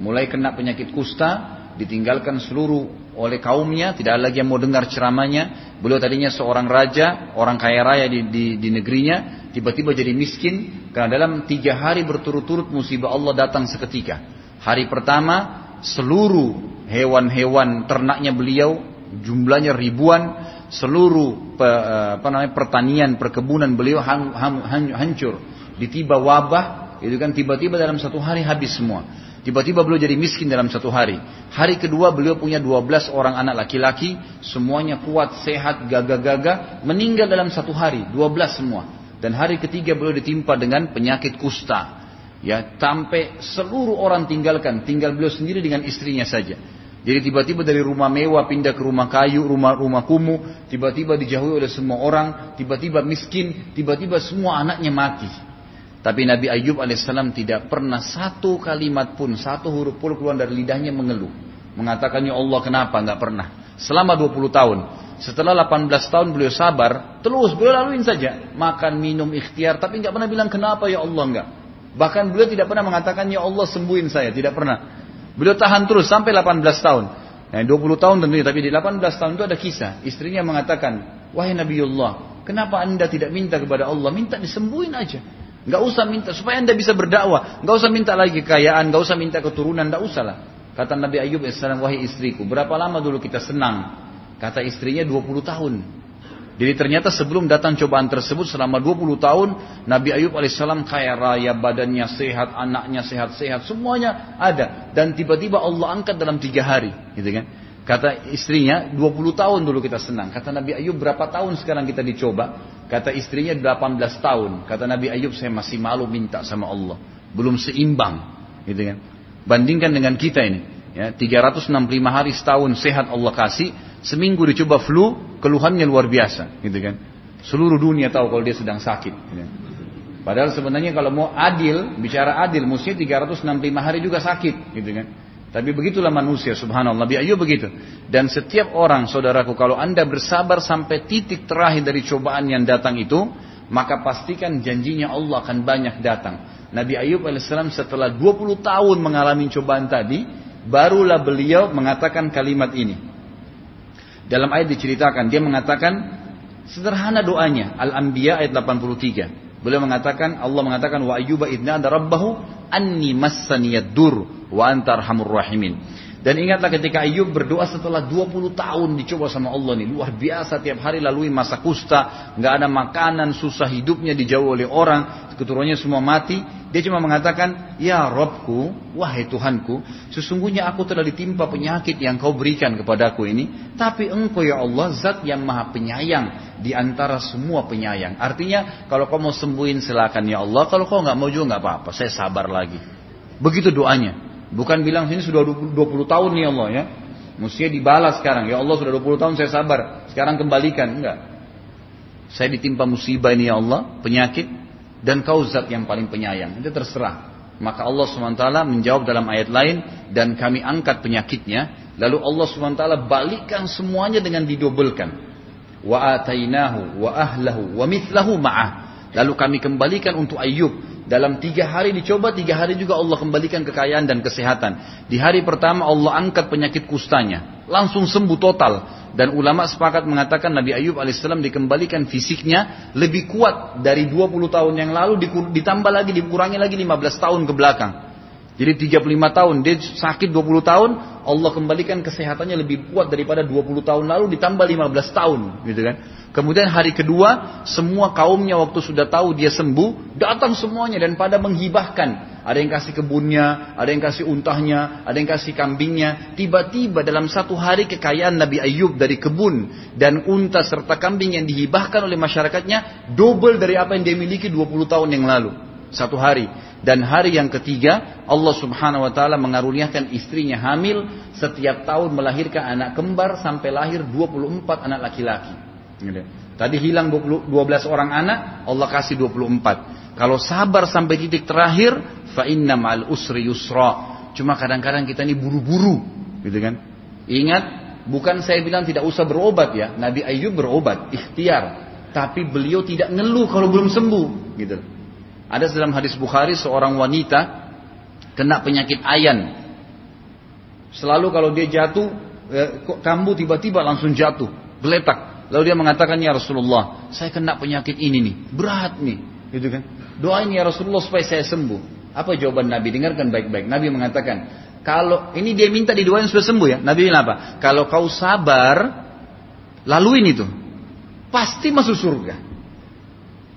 Mulai kena penyakit kusta, ditinggalkan seluruh oleh kaumnya, tidak ada lagi yang mau dengar ceramahnya. Beliau tadinya seorang raja, orang kaya raya di, di, di negerinya, tiba-tiba jadi miskin karena dalam tiga hari berturut-turut musibah Allah datang seketika. Hari pertama seluruh hewan-hewan ternaknya beliau jumlahnya ribuan seluruh apa namanya pertanian perkebunan beliau hancur ditiba wabah itu kan tiba-tiba dalam satu hari habis semua tiba-tiba beliau jadi miskin dalam satu hari. Hari kedua beliau punya 12 orang anak laki-laki semuanya kuat sehat gagah-gagah meninggal dalam satu hari 12 semua. Dan hari ketiga beliau ditimpa dengan penyakit kusta. Ya sampai seluruh orang tinggalkan tinggal beliau sendiri dengan istrinya saja. Jadi tiba-tiba dari rumah mewah pindah ke rumah kayu, rumah-rumah kumuh, tiba-tiba dijauhi oleh semua orang, tiba-tiba miskin, tiba-tiba semua anaknya mati. Tapi Nabi Ayub alaihissalam tidak pernah satu kalimat pun, satu huruf pun keluar dari lidahnya mengeluh. Mengatakan, Ya Allah kenapa? Enggak pernah. Selama 20 tahun. Setelah 18 tahun beliau sabar, terus beliau laluin saja. Makan, minum, ikhtiar, tapi enggak pernah bilang kenapa ya Allah enggak. Bahkan beliau tidak pernah mengatakan, Ya Allah sembuhin saya. Tidak pernah. Beliau tahan terus sampai 18 tahun. Nah, 20 tahun tentunya, tapi di 18 tahun itu ada kisah. Istrinya mengatakan, wahai Nabiullah, kenapa anda tidak minta kepada Allah? Minta disembuhin aja. Nggak usah minta supaya anda bisa berdakwah. Nggak usah minta lagi kekayaan, nggak usah minta keturunan, nggak usah lah. Kata Nabi Ayub AS, wahai istriku, berapa lama dulu kita senang? Kata istrinya 20 tahun. Jadi ternyata sebelum datang cobaan tersebut selama 20 tahun Nabi Ayub alaihissalam kaya raya, badannya sehat, anaknya sehat-sehat, semuanya ada. Dan tiba-tiba Allah angkat dalam tiga hari, gitu kan? Kata istrinya 20 tahun dulu kita senang. Kata Nabi Ayub berapa tahun sekarang kita dicoba? Kata istrinya 18 tahun. Kata Nabi Ayub saya masih malu minta sama Allah. Belum seimbang, gitu kan? Bandingkan dengan kita ini, ya 365 hari setahun sehat Allah kasih, Seminggu dicoba flu, keluhannya luar biasa, gitu kan. Seluruh dunia tahu kalau dia sedang sakit. Gitu. Padahal sebenarnya kalau mau adil, bicara adil, mestinya 365 hari juga sakit, gitu kan. Tapi begitulah manusia, subhanallah. Nabi Ayub begitu. Dan setiap orang, saudaraku, kalau anda bersabar sampai titik terakhir dari cobaan yang datang itu, maka pastikan janjinya Allah akan banyak datang. Nabi Ayub AS setelah 20 tahun mengalami cobaan tadi, barulah beliau mengatakan kalimat ini. Dalam ayat diceritakan, dia mengatakan sederhana doanya, Al-Anbiya ayat 83. Beliau mengatakan, Allah mengatakan wa ayyuba idna rabbahu anni massaniyad dur wa anta arhamur rahimin. Dan ingatlah ketika Ayub berdoa setelah 20 tahun dicoba sama Allah nih. Luar biasa tiap hari lalui masa kusta. nggak ada makanan, susah hidupnya dijauh oleh orang. Keturunannya semua mati. Dia cuma mengatakan, Ya Robku, wahai Tuhanku, sesungguhnya aku telah ditimpa penyakit yang kau berikan kepadaku ini. Tapi engkau ya Allah, zat yang maha penyayang di antara semua penyayang. Artinya, kalau kau mau sembuhin silakan ya Allah. Kalau kau nggak mau juga nggak apa-apa, saya sabar lagi. Begitu doanya. Bukan bilang sini sudah 20 tahun nih Allah ya. Mestinya dibalas sekarang. Ya Allah sudah 20 tahun saya sabar. Sekarang kembalikan. Enggak. Saya ditimpa musibah ini ya Allah. Penyakit. Dan kau zat yang paling penyayang. Itu terserah. Maka Allah SWT menjawab dalam ayat lain. Dan kami angkat penyakitnya. Lalu Allah SWT balikkan semuanya dengan didobelkan. Wa atainahu wa ahlahu wa mithlahu ma'ah. Lalu kami kembalikan untuk Ayub dalam tiga hari dicoba, tiga hari juga Allah kembalikan kekayaan dan kesehatan. Di hari pertama Allah angkat penyakit kustanya. Langsung sembuh total. Dan ulama sepakat mengatakan Nabi Ayub alaihissalam dikembalikan fisiknya lebih kuat dari 20 tahun yang lalu ditambah lagi dikurangi lagi 15 tahun ke belakang. Jadi 35 tahun dia sakit 20 tahun Allah kembalikan kesehatannya lebih kuat daripada 20 tahun lalu ditambah 15 tahun gitu kan. Kemudian hari kedua, semua kaumnya waktu sudah tahu dia sembuh, datang semuanya dan pada menghibahkan. Ada yang kasih kebunnya, ada yang kasih untahnya, ada yang kasih kambingnya. Tiba-tiba dalam satu hari kekayaan Nabi Ayub dari kebun dan unta serta kambing yang dihibahkan oleh masyarakatnya double dari apa yang dia miliki 20 tahun yang lalu. Satu hari. Dan hari yang ketiga, Allah subhanahu wa ta'ala mengaruniakan istrinya hamil setiap tahun melahirkan anak kembar sampai lahir 24 anak laki-laki. Gitu. Tadi hilang 20, 12 orang anak, Allah kasih 24. Kalau sabar sampai titik terakhir, fa inna ma'al usri yusra. Cuma kadang-kadang kita ini buru-buru, gitu kan? Ingat, bukan saya bilang tidak usah berobat ya. Nabi Ayub berobat, ikhtiar. Tapi beliau tidak ngeluh kalau belum sembuh, gitu. Ada dalam hadis Bukhari seorang wanita kena penyakit ayan. Selalu kalau dia jatuh, eh, kambuh tiba-tiba langsung jatuh, geletak. Lalu dia mengatakan, ya Rasulullah, saya kena penyakit ini nih, berat nih, gitu kan? Doain ya Rasulullah supaya saya sembuh. Apa jawaban Nabi? Dengarkan baik-baik. Nabi mengatakan, kalau ini dia minta didoain supaya sembuh ya. Nabi bilang apa? Kalau kau sabar, laluin itu, pasti masuk surga.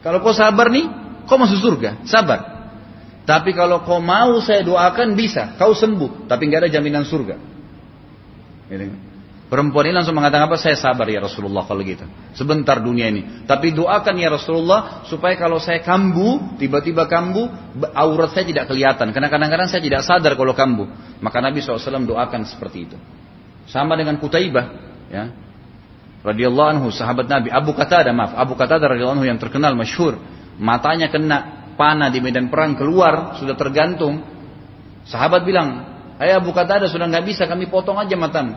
Kalau kau sabar nih, kau masuk surga, sabar. Tapi kalau kau mau saya doakan bisa, kau sembuh, tapi nggak ada jaminan surga. Perempuan ini langsung mengatakan apa? Saya sabar ya Rasulullah kalau gitu. Sebentar dunia ini. Tapi doakan ya Rasulullah supaya kalau saya kambuh, tiba-tiba kambuh, aurat saya tidak kelihatan. Karena kadang-kadang saya tidak sadar kalau kambuh. Maka Nabi SAW doakan seperti itu. Sama dengan Kutaibah. Ya. Radiyallahu anhu, sahabat Nabi. Abu Qatada, maaf. Abu Qatada radiyallahu anhu yang terkenal, masyhur. Matanya kena panah di medan perang keluar, sudah tergantung. Sahabat bilang, Hai Abu Qatada sudah nggak bisa kami potong aja matamu.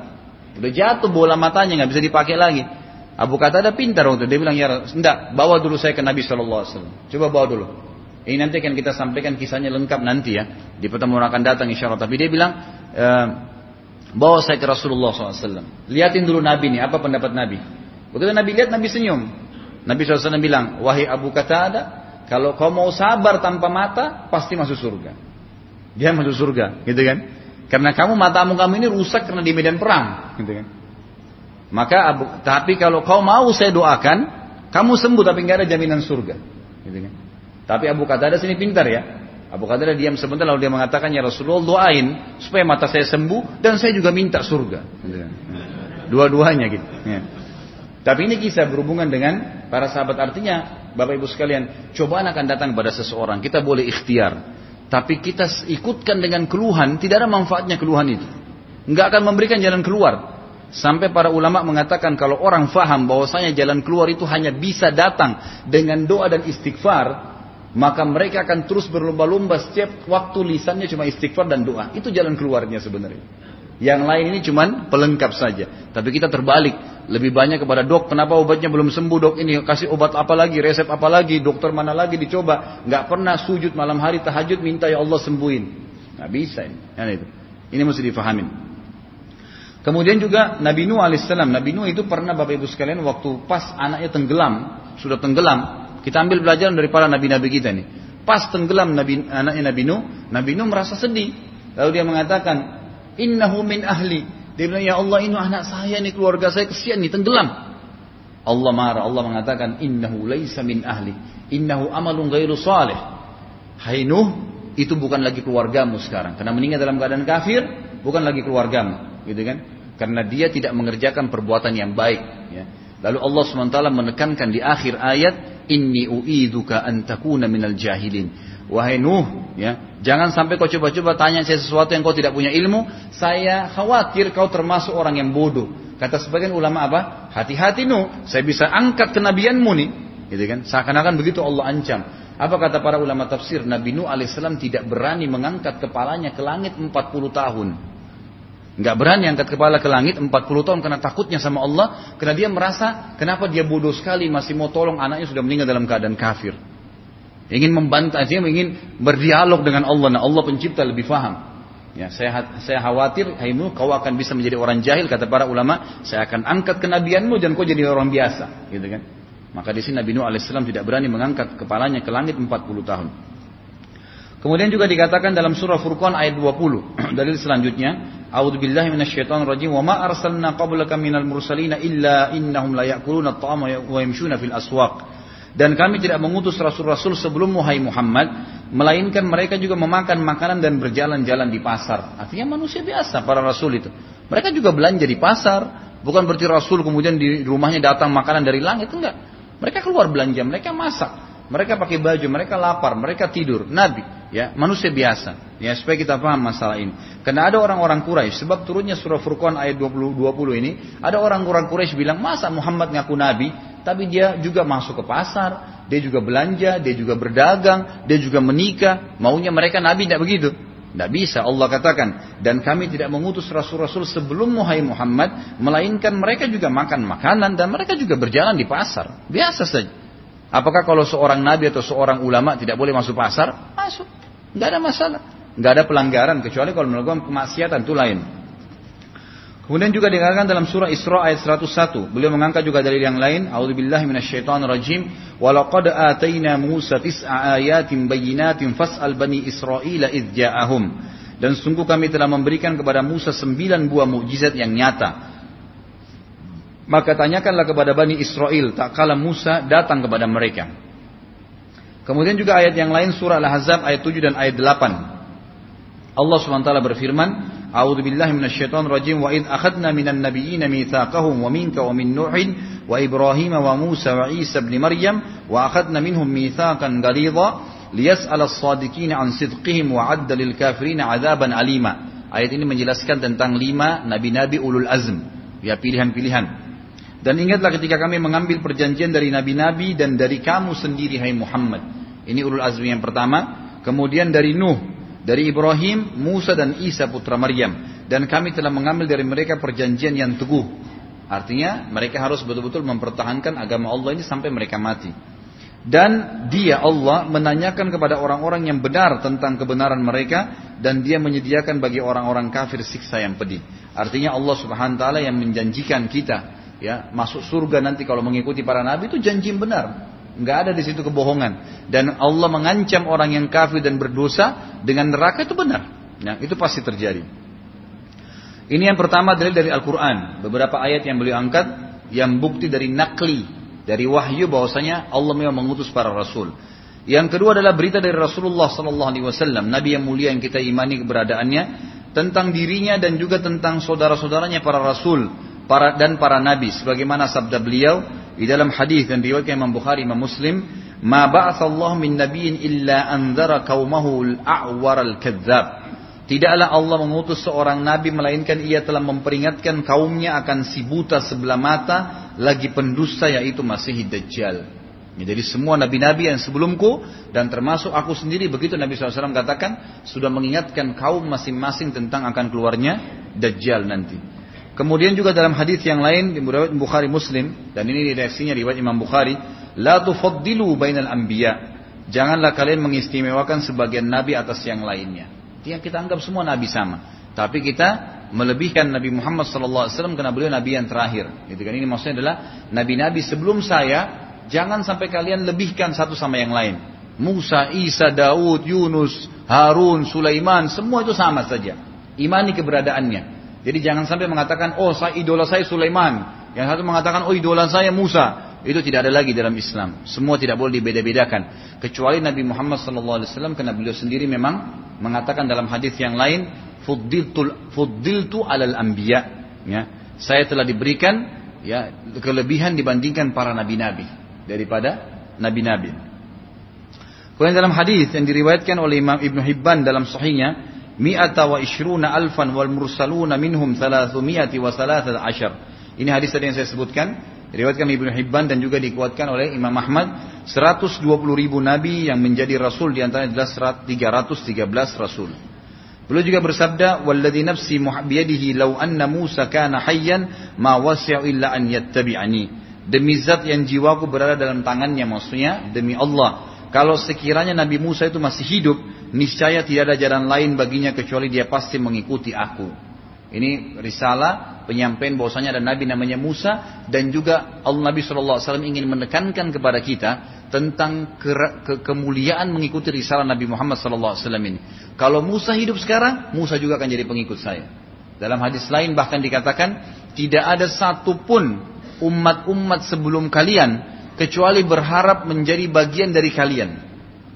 Udah jatuh bola matanya nggak bisa dipakai lagi. Abu ada pintar waktu dia bilang ya enggak bawa dulu saya ke Nabi Shallallahu Alaihi Wasallam. Coba bawa dulu. Ini nanti akan kita sampaikan kisahnya lengkap nanti ya di pertemuan akan datang insya Allah. Tapi dia bilang e, bawa saya ke Rasulullah SAW. Lihatin dulu Nabi nih apa pendapat Nabi. Begitu Nabi lihat Nabi senyum. Nabi SAW bilang wahai Abu kata ada kalau kau mau sabar tanpa mata, pasti masuk surga. Dia masuk surga, gitu kan? Karena kamu matamu kamu ini rusak karena di medan perang, gitu kan? Maka Abu, tapi kalau kau mau saya doakan, kamu sembuh tapi nggak ada jaminan surga, gitu kan? Tapi Abu Qatadah sini pintar ya. Abu Qatadah diam sebentar lalu dia mengatakan ya Rasulullah doain supaya mata saya sembuh dan saya juga minta surga. Gitu kan? Dua-duanya gitu. Ya. Tapi ini kisah berhubungan dengan para sahabat artinya Bapak Ibu sekalian, cobaan akan datang kepada seseorang. Kita boleh ikhtiar. Tapi kita ikutkan dengan keluhan, tidak ada manfaatnya keluhan itu. Enggak akan memberikan jalan keluar. Sampai para ulama mengatakan kalau orang faham bahwasanya jalan keluar itu hanya bisa datang dengan doa dan istighfar, maka mereka akan terus berlomba-lomba setiap waktu lisannya cuma istighfar dan doa. Itu jalan keluarnya sebenarnya. Yang lain ini cuma pelengkap saja. Tapi kita terbalik. Lebih banyak kepada dok, kenapa obatnya belum sembuh dok ini? Kasih obat apa lagi, resep apa lagi, dokter mana lagi dicoba. Nggak pernah sujud malam hari tahajud minta ya Allah sembuhin. Nggak bisa ini. Kan itu. Ini mesti difahamin. Kemudian juga Nabi Nuh alaihissalam. Nabi Nuh itu pernah Bapak Ibu sekalian waktu pas anaknya tenggelam, sudah tenggelam. Kita ambil pelajaran dari para nabi-nabi kita nih. Pas tenggelam Nabi, anaknya Nabi Nuh, Nabi Nuh merasa sedih. Lalu dia mengatakan, Innahu min ahli. Dia bilang, ya Allah ini anak saya nih, keluarga saya kesian nih, tenggelam. Allah marah, Allah mengatakan, innahu laisa min ahli. Innahu amalun gairu salih. Hai Nuh, itu bukan lagi keluargamu sekarang. Karena meninggal dalam keadaan kafir, bukan lagi keluargamu. Gitu kan? Karena dia tidak mengerjakan perbuatan yang baik. Ya. Lalu Allah SWT menekankan di akhir ayat, Inni u'iduka antakuna minal jahilin. Wahai Nuh, ya, jangan sampai kau coba-coba tanya saya sesuatu yang kau tidak punya ilmu. Saya khawatir kau termasuk orang yang bodoh. Kata sebagian ulama apa? Hati-hati Nuh, saya bisa angkat kenabianmu nih. Gitu kan? Seakan-akan begitu Allah ancam. Apa kata para ulama tafsir? Nabi Nuh alaihissalam tidak berani mengangkat kepalanya ke langit 40 tahun. Nggak berani angkat kepala ke langit 40 tahun karena takutnya sama Allah. Karena dia merasa kenapa dia bodoh sekali masih mau tolong anaknya sudah meninggal dalam keadaan kafir. Ingin membantah, dia ingin berdialog dengan Allah. Nah Allah pencipta lebih faham. Ya, saya saya khawatir, Haimu, kau akan bisa menjadi orang jahil kata para ulama. Saya akan angkat kenabianmu dan kau jadi orang biasa, gitu kan? Maka di sini Nabi Nuh alaihissalam tidak berani mengangkat kepalanya ke langit 40 tahun. Kemudian juga dikatakan dalam surah Furqan ayat 20 dalil selanjutnya, A'udzubillahi minasyaitonirrajim wa ma arsalna qablaka minal mursalina illa innahum la ya'kuluna at-ta'ama wa yamshuna fil aswaq. Dan kami tidak mengutus rasul-rasul sebelum Muhai Muhammad, melainkan mereka juga memakan makanan dan berjalan-jalan di pasar. Artinya manusia biasa para rasul itu. Mereka juga belanja di pasar, bukan berarti rasul kemudian di rumahnya datang makanan dari langit enggak. Mereka keluar belanja, mereka masak, mereka pakai baju, mereka lapar, mereka tidur. Nabi, ya manusia biasa. Ya supaya kita paham masalah ini. Karena ada orang-orang Quraisy, sebab turunnya surah Furqan ayat 20 20 ini, ada orang-orang Quraisy bilang, "Masa Muhammad ngaku nabi, tapi dia juga masuk ke pasar, dia juga belanja, dia juga berdagang, dia juga menikah. Maunya mereka Nabi tidak begitu. Tidak bisa Allah katakan. Dan kami tidak mengutus rasul-rasul sebelum Muhammad Muhammad. Melainkan mereka juga makan makanan dan mereka juga berjalan di pasar. Biasa saja. Apakah kalau seorang nabi atau seorang ulama tidak boleh masuk pasar? Masuk. Tidak ada masalah. Tidak ada pelanggaran. Kecuali kalau melakukan kemaksiatan itu lain. Kemudian juga dikatakan dalam surah Isra ayat 101. Beliau mengangkat juga dari yang lain. A'udzubillahi minasyaitonirrajim. Walaqad atayna Musa tis'a ayatin bayyinatin fas'al bani Israila idh. Dan sungguh kami telah memberikan kepada Musa sembilan buah mukjizat yang nyata. Maka tanyakanlah kepada Bani Israel tak kala Musa datang kepada mereka. Kemudian juga ayat yang lain surah Al-Ahzab ayat 7 dan ayat 8. Allah SWT berfirman, A'udzu billahi minasyaitonir rajim wa id akhadna minan النبيين mitsaqahum wa minka wa min Nuhin wa Ibrahim wa Musa wa Isa ibn Maryam wa akhadna minhum mitsaqan ghalidha liyas'al as-sadiqina an sidqihim wa 'adda lil 'adzaban alima. Ayat ini menjelaskan tentang lima nabi-nabi ulul azm, ya pilihan-pilihan. Dan ingatlah ketika kami mengambil perjanjian dari nabi-nabi dan dari kamu sendiri hai Muhammad. Ini ulul azmi yang pertama, kemudian dari Nuh dari Ibrahim, Musa dan Isa putra Maryam dan kami telah mengambil dari mereka perjanjian yang teguh. Artinya mereka harus betul-betul mempertahankan agama Allah ini sampai mereka mati. Dan dia Allah menanyakan kepada orang-orang yang benar tentang kebenaran mereka dan dia menyediakan bagi orang-orang kafir siksa yang pedih. Artinya Allah Subhanahu wa taala yang menjanjikan kita ya masuk surga nanti kalau mengikuti para nabi itu janji benar. Nggak ada di situ kebohongan. Dan Allah mengancam orang yang kafir dan berdosa dengan neraka itu benar. Ya, itu pasti terjadi. Ini yang pertama dalil dari Al-Quran. Beberapa ayat yang beliau angkat yang bukti dari nakli, dari wahyu bahwasanya Allah memang mengutus para rasul. Yang kedua adalah berita dari Rasulullah Sallallahu Alaihi Wasallam, Nabi yang mulia yang kita imani keberadaannya tentang dirinya dan juga tentang saudara-saudaranya para rasul para dan para nabi. Sebagaimana sabda beliau di dalam hadis yang diriwayatkan Imam Bukhari, Imam Muslim, "Ma ba'atsallahu min nabiyyin illa anzara qaumahu al-a'war al-kadzdzab." Tidaklah Allah mengutus seorang nabi melainkan ia telah memperingatkan kaumnya akan si buta sebelah mata lagi pendusta yaitu Masih Dajjal. Ya, jadi semua nabi-nabi yang sebelumku dan termasuk aku sendiri begitu Nabi SAW katakan sudah mengingatkan kaum masing-masing tentang akan keluarnya Dajjal nanti. Kemudian juga dalam hadis yang lain di Bukhari Muslim dan ini reaksinya riwayat Imam Bukhari, la tufaddilu bainal anbiya. Janganlah kalian mengistimewakan sebagian nabi atas yang lainnya. Yang kita anggap semua nabi sama. Tapi kita melebihkan Nabi Muhammad SAW karena beliau nabi yang terakhir. Gitu kan ini maksudnya adalah nabi-nabi sebelum saya Jangan sampai kalian lebihkan satu sama yang lain. Musa, Isa, Daud, Yunus, Harun, Sulaiman, semua itu sama saja. Imani keberadaannya. Jadi jangan sampai mengatakan, oh saya idola saya Sulaiman. Yang satu mengatakan, oh idola saya Musa. Itu tidak ada lagi dalam Islam. Semua tidak boleh dibeda-bedakan. Kecuali Nabi Muhammad SAW karena beliau sendiri memang mengatakan dalam hadis yang lain, fuddiltu alal anbiya. Ya, saya telah diberikan ya kelebihan dibandingkan para nabi-nabi daripada nabi-nabi. Kemudian dalam hadis yang diriwayatkan oleh Imam Ibn Hibban dalam sahihnya, mi'ata wa ishruna alfan wal mursaluna minhum thalathumiyati wa thalathata ashar. Ini hadis tadi yang saya sebutkan, diriwayatkan Ibnu Hibban dan juga dikuatkan oleh Imam Ahmad, 120 ribu nabi yang menjadi rasul di antaranya adalah 313 rasul. Beliau juga bersabda, "Walladzi nafsi biyadihi law anna Musa kana hayyan ma wasi'a illa an yattabi'ani." Demi zat yang jiwaku berada dalam tangannya maksudnya demi Allah. Kalau sekiranya Nabi Musa itu masih hidup, niscaya tidak ada jalan lain baginya kecuali dia pasti mengikuti aku. Ini risalah penyampaian bahwasanya ada nabi namanya Musa dan juga Allah Nabi SAW ingin menekankan kepada kita tentang ke, ke, kemuliaan mengikuti risalah Nabi Muhammad SAW ini. Kalau Musa hidup sekarang, Musa juga akan jadi pengikut saya. Dalam hadis lain bahkan dikatakan tidak ada satupun umat-umat sebelum kalian kecuali berharap menjadi bagian dari kalian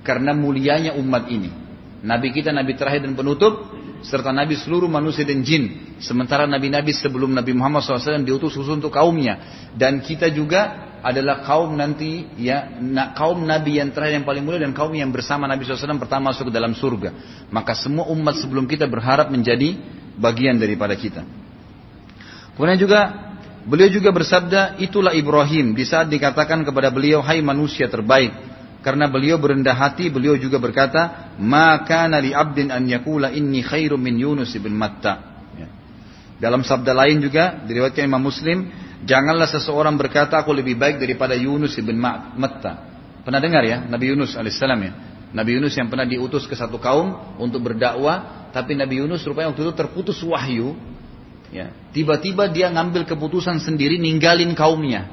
karena mulianya umat ini. Nabi kita nabi terakhir dan penutup serta nabi seluruh manusia dan jin. Sementara nabi-nabi sebelum Nabi Muhammad SAW diutus khusus untuk kaumnya dan kita juga adalah kaum nanti ya kaum nabi yang terakhir yang paling mulia dan kaum yang bersama Nabi SAW pertama masuk ke dalam surga. Maka semua umat sebelum kita berharap menjadi bagian daripada kita. Kemudian juga Beliau juga bersabda, itulah Ibrahim di saat dikatakan kepada beliau, hai manusia terbaik. Karena beliau berendah hati, beliau juga berkata, maka nali abdin an yakula inni khairum min Yunus ibn Matta. Ya. Dalam sabda lain juga diriwayatkan Imam Muslim, janganlah seseorang berkata aku lebih baik daripada Yunus ibn Matta. Pernah dengar ya Nabi Yunus alaihissalam ya? Nabi Yunus yang pernah diutus ke satu kaum untuk berdakwah, tapi Nabi Yunus rupanya waktu itu terputus wahyu, Ya, tiba-tiba dia ngambil keputusan sendiri ninggalin kaumnya.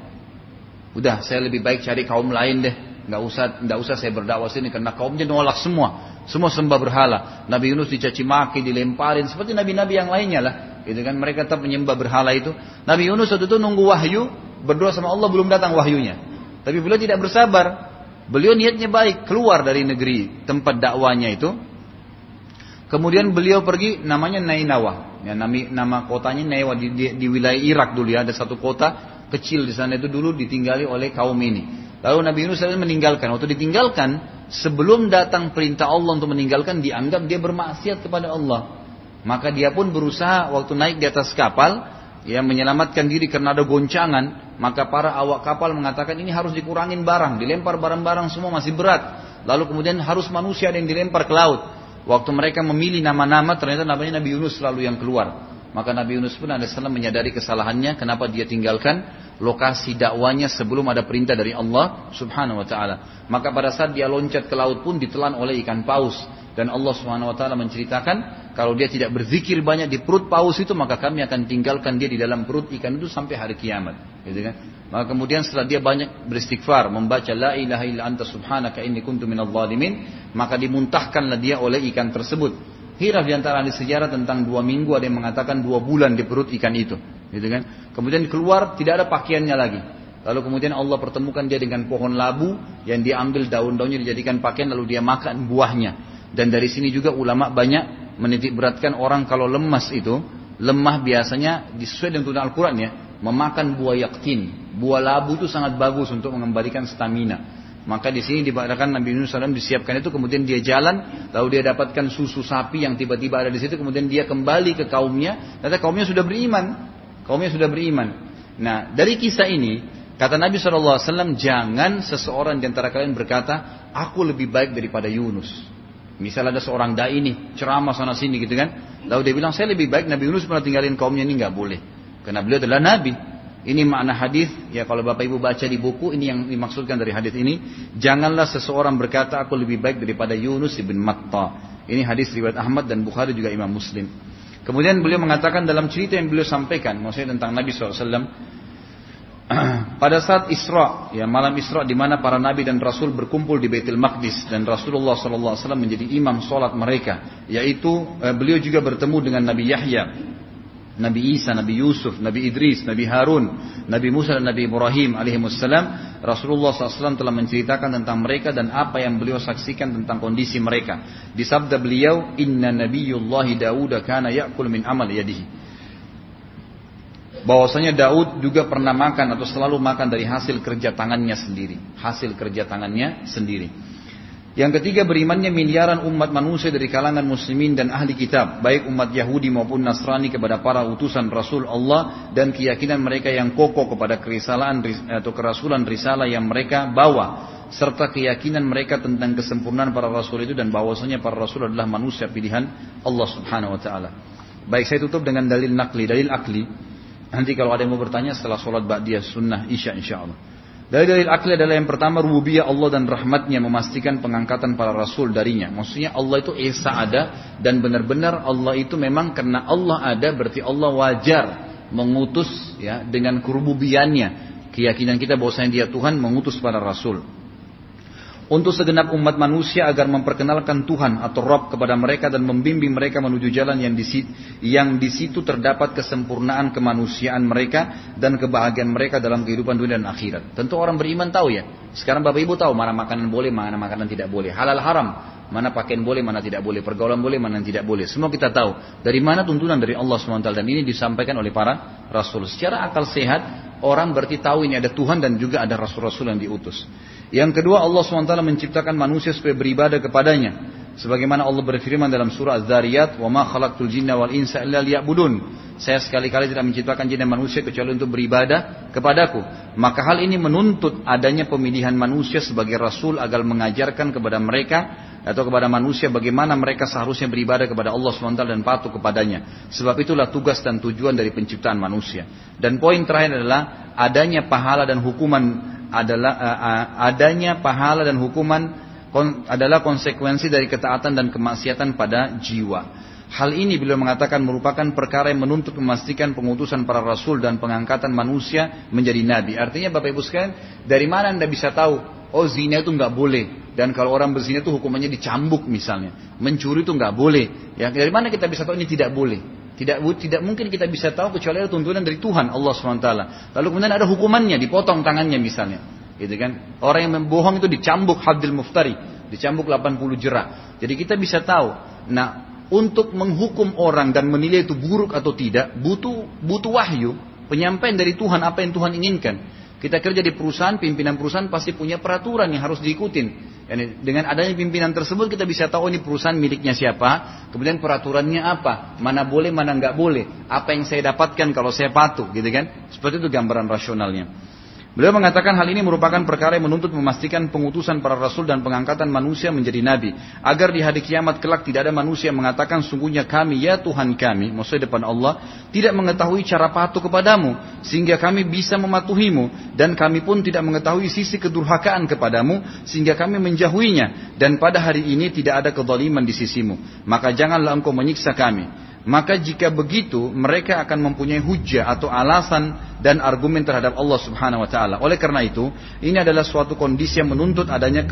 Udah, saya lebih baik cari kaum lain deh. Nggak usah, nggak usah saya berdakwah sini karena kaumnya nolak semua. Semua sembah berhala. Nabi Yunus dicaci maki, dilemparin seperti nabi-nabi yang lainnya lah. Itu kan mereka tetap menyembah berhala itu. Nabi Yunus waktu itu nunggu wahyu, berdoa sama Allah belum datang wahyunya. Tapi beliau tidak bersabar. Beliau niatnya baik, keluar dari negeri tempat dakwanya itu. Kemudian beliau pergi namanya Nainawa. Ya, nama, nama kotanya Newa di, di, di wilayah Irak dulu ya. Ada satu kota kecil di sana itu dulu ditinggali oleh kaum ini. Lalu Nabi Yunus meninggalkan. Waktu ditinggalkan, sebelum datang perintah Allah untuk meninggalkan, dianggap dia bermaksiat kepada Allah. Maka dia pun berusaha waktu naik di atas kapal, ya menyelamatkan diri karena ada goncangan. Maka para awak kapal mengatakan ini harus dikurangin barang, dilempar barang-barang semua masih berat. Lalu kemudian harus manusia yang dilempar ke laut. Waktu mereka memilih nama-nama ternyata namanya Nabi Yunus selalu yang keluar. Maka Nabi Yunus pun salam menyadari kesalahannya kenapa dia tinggalkan lokasi dakwanya sebelum ada perintah dari Allah Subhanahu wa taala. Maka pada saat dia loncat ke laut pun ditelan oleh ikan paus Dan Allah Subhanahu wa taala menceritakan kalau dia tidak berzikir banyak di perut paus itu maka kami akan tinggalkan dia di dalam perut ikan itu sampai hari kiamat, gitu kan? Maka kemudian setelah dia banyak beristighfar, membaca la ilaha illa anta subhanaka inni kuntu minadh dhalimin, maka dimuntahkanlah dia oleh ikan tersebut. Hiraf di antara ahli sejarah tentang dua minggu ada yang mengatakan dua bulan di perut ikan itu, gitu kan? Kemudian keluar tidak ada pakaiannya lagi. Lalu kemudian Allah pertemukan dia dengan pohon labu yang diambil daun-daunnya dijadikan pakaian lalu dia makan buahnya. Dan dari sini juga ulama banyak menitik beratkan orang kalau lemas itu, lemah biasanya sesuai dengan tuntunan Al-Quran ya, memakan buah yaktin. Buah labu itu sangat bagus untuk mengembalikan stamina. Maka di sini dibakarakan Nabi Yunus SAW disiapkan itu, kemudian dia jalan, lalu dia dapatkan susu sapi yang tiba-tiba ada di situ, kemudian dia kembali ke kaumnya, ternyata kaumnya sudah beriman, kaumnya sudah beriman. Nah dari kisah ini, kata Nabi SAW, jangan seseorang di antara kalian berkata, aku lebih baik daripada Yunus. Misal ada seorang dai ini ceramah sana sini gitu kan, lalu dia bilang saya lebih baik Nabi Yunus pernah tinggalin kaumnya ini nggak boleh, karena beliau adalah nabi. Ini makna hadis ya kalau bapak ibu baca di buku ini yang dimaksudkan dari hadis ini. Janganlah seseorang berkata aku lebih baik daripada Yunus ibn Matta. Ini hadis riwayat Ahmad dan Bukhari juga Imam Muslim. Kemudian beliau mengatakan dalam cerita yang beliau sampaikan, maksudnya tentang Nabi SAW, pada saat Isra, ya malam Isra di mana para nabi dan rasul berkumpul di Baitul Maqdis dan Rasulullah SAW menjadi imam solat mereka, yaitu eh, beliau juga bertemu dengan Nabi Yahya, Nabi Isa, Nabi Yusuf, Nabi Idris, Nabi Harun, Nabi Musa dan Nabi Ibrahim alaihissalam. Rasulullah SAW telah menceritakan tentang mereka dan apa yang beliau saksikan tentang kondisi mereka. Di sabda beliau, Inna Nabiyullahi Dawud kana ya'kul min amal yadihi bahwasanya Daud juga pernah makan atau selalu makan dari hasil kerja tangannya sendiri, hasil kerja tangannya sendiri. Yang ketiga berimannya miliaran umat manusia dari kalangan muslimin dan ahli kitab, baik umat Yahudi maupun Nasrani kepada para utusan Rasul Allah dan keyakinan mereka yang kokoh kepada kerisalaan atau kerasulan risalah yang mereka bawa serta keyakinan mereka tentang kesempurnaan para rasul itu dan bahwasanya para rasul adalah manusia pilihan Allah Subhanahu wa taala. Baik saya tutup dengan dalil nakli, dalil akli. Nanti kalau ada yang mau bertanya setelah sholat ba'diyah sunnah isya insya Allah. Dari dalil akli adalah yang pertama rububiyah Allah dan rahmatnya memastikan pengangkatan para rasul darinya. Maksudnya Allah itu esa ada dan benar-benar Allah itu memang karena Allah ada berarti Allah wajar mengutus ya dengan kerububiannya. Keyakinan kita bahwasanya dia Tuhan mengutus para rasul untuk segenap umat manusia agar memperkenalkan Tuhan atau Rob kepada mereka dan membimbing mereka menuju jalan yang di situ, yang di situ terdapat kesempurnaan kemanusiaan mereka dan kebahagiaan mereka dalam kehidupan dunia dan akhirat. Tentu orang beriman tahu ya. Sekarang Bapak Ibu tahu mana makanan boleh, mana makanan tidak boleh. Halal haram, mana pakaian boleh, mana tidak boleh. Pergaulan boleh, mana tidak boleh. Semua kita tahu. Dari mana tuntunan dari Allah SWT. Dan ini disampaikan oleh para Rasul. Secara akal sehat, orang berarti tahu ini ada Tuhan dan juga ada Rasul-Rasul yang diutus. Yang kedua Allah SWT menciptakan manusia supaya beribadah kepadanya. Sebagaimana Allah berfirman dalam surah Az-Zariyat, "Wa ma khalaqtul jinna wal insa illa liya'budun." Saya sekali-kali tidak menciptakan jin dan manusia kecuali untuk beribadah kepadaku. Maka hal ini menuntut adanya pemilihan manusia sebagai rasul agar mengajarkan kepada mereka atau kepada manusia bagaimana mereka seharusnya beribadah kepada Allah SWT dan patuh kepadanya. Sebab itulah tugas dan tujuan dari penciptaan manusia. Dan poin terakhir adalah adanya pahala dan hukuman adalah uh, adanya pahala dan hukuman adalah konsekuensi dari ketaatan dan kemaksiatan pada jiwa. Hal ini beliau mengatakan merupakan perkara yang menuntut memastikan pengutusan para rasul dan pengangkatan manusia menjadi nabi. Artinya Bapak Ibu sekalian, dari mana Anda bisa tahu oh zina itu nggak boleh dan kalau orang berzina itu hukumannya dicambuk misalnya, mencuri itu nggak boleh. Ya dari mana kita bisa tahu ini tidak boleh? Tidak tidak mungkin kita bisa tahu kecuali ada tuntunan dari Tuhan Allah SWT. Lalu kemudian ada hukumannya, dipotong tangannya misalnya. Gitu kan? Orang yang membohong itu dicambuk hadil muftari, dicambuk 80 jerak. Jadi kita bisa tahu. Nah, untuk menghukum orang dan menilai itu buruk atau tidak, butuh butuh wahyu, penyampaian dari Tuhan apa yang Tuhan inginkan. Kita kerja di perusahaan, pimpinan perusahaan pasti punya peraturan yang harus diikutin. Dengan adanya pimpinan tersebut kita bisa tahu ini perusahaan miliknya siapa, kemudian peraturannya apa, mana boleh, mana nggak boleh, apa yang saya dapatkan kalau saya patuh, gitu kan? Seperti itu gambaran rasionalnya. Beliau mengatakan hal ini merupakan perkara yang menuntut memastikan pengutusan para rasul dan pengangkatan manusia menjadi nabi. Agar di hari kiamat kelak tidak ada manusia yang mengatakan sungguhnya kami ya Tuhan kami, maksudnya depan Allah, tidak mengetahui cara patuh kepadamu. Sehingga kami bisa mematuhimu. Dan kami pun tidak mengetahui sisi kedurhakaan kepadamu. Sehingga kami menjauhinya. Dan pada hari ini tidak ada kezaliman di sisimu. Maka janganlah engkau menyiksa kami. Maka jika begitu mereka akan mempunyai hujah atau alasan dan argumen terhadap Allah Subhanahu wa taala. Oleh karena itu, ini adalah suatu kondisi yang menuntut adanya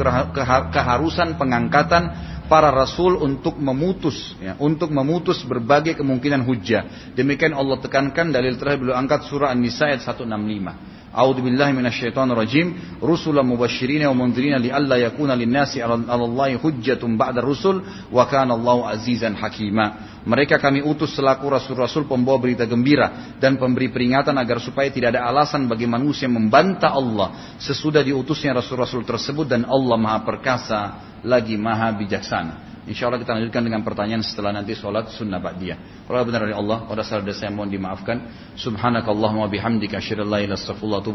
keharusan pengangkatan para rasul untuk memutus ya, untuk memutus berbagai kemungkinan hujah. Demikian Allah tekankan dalil terakhir beliau angkat surah An-Nisa ayat 165. A'udzu billahi minasyaitonir rajim. Rusulan mubasysyirin wa mundzirin lialla yakuna lin-nasi 'ala Allahi hujjatun ba'da rusul wa kana Allahu azizan hakima. Mereka kami utus selaku rasul-rasul pembawa berita gembira dan pemberi peringatan agar supaya tidak ada alasan bagi manusia membantah Allah sesudah diutusnya rasul-rasul tersebut dan Allah Maha Perkasa lagi Maha Bijaksana. Insya Allah kita lanjutkan dengan pertanyaan setelah nanti sholat sunnah ba'diyah. Kalau benar dari Allah, pada saat saya mohon dimaafkan. Subhanakallahumma bihamdika asyhadu an la ilaha illa anta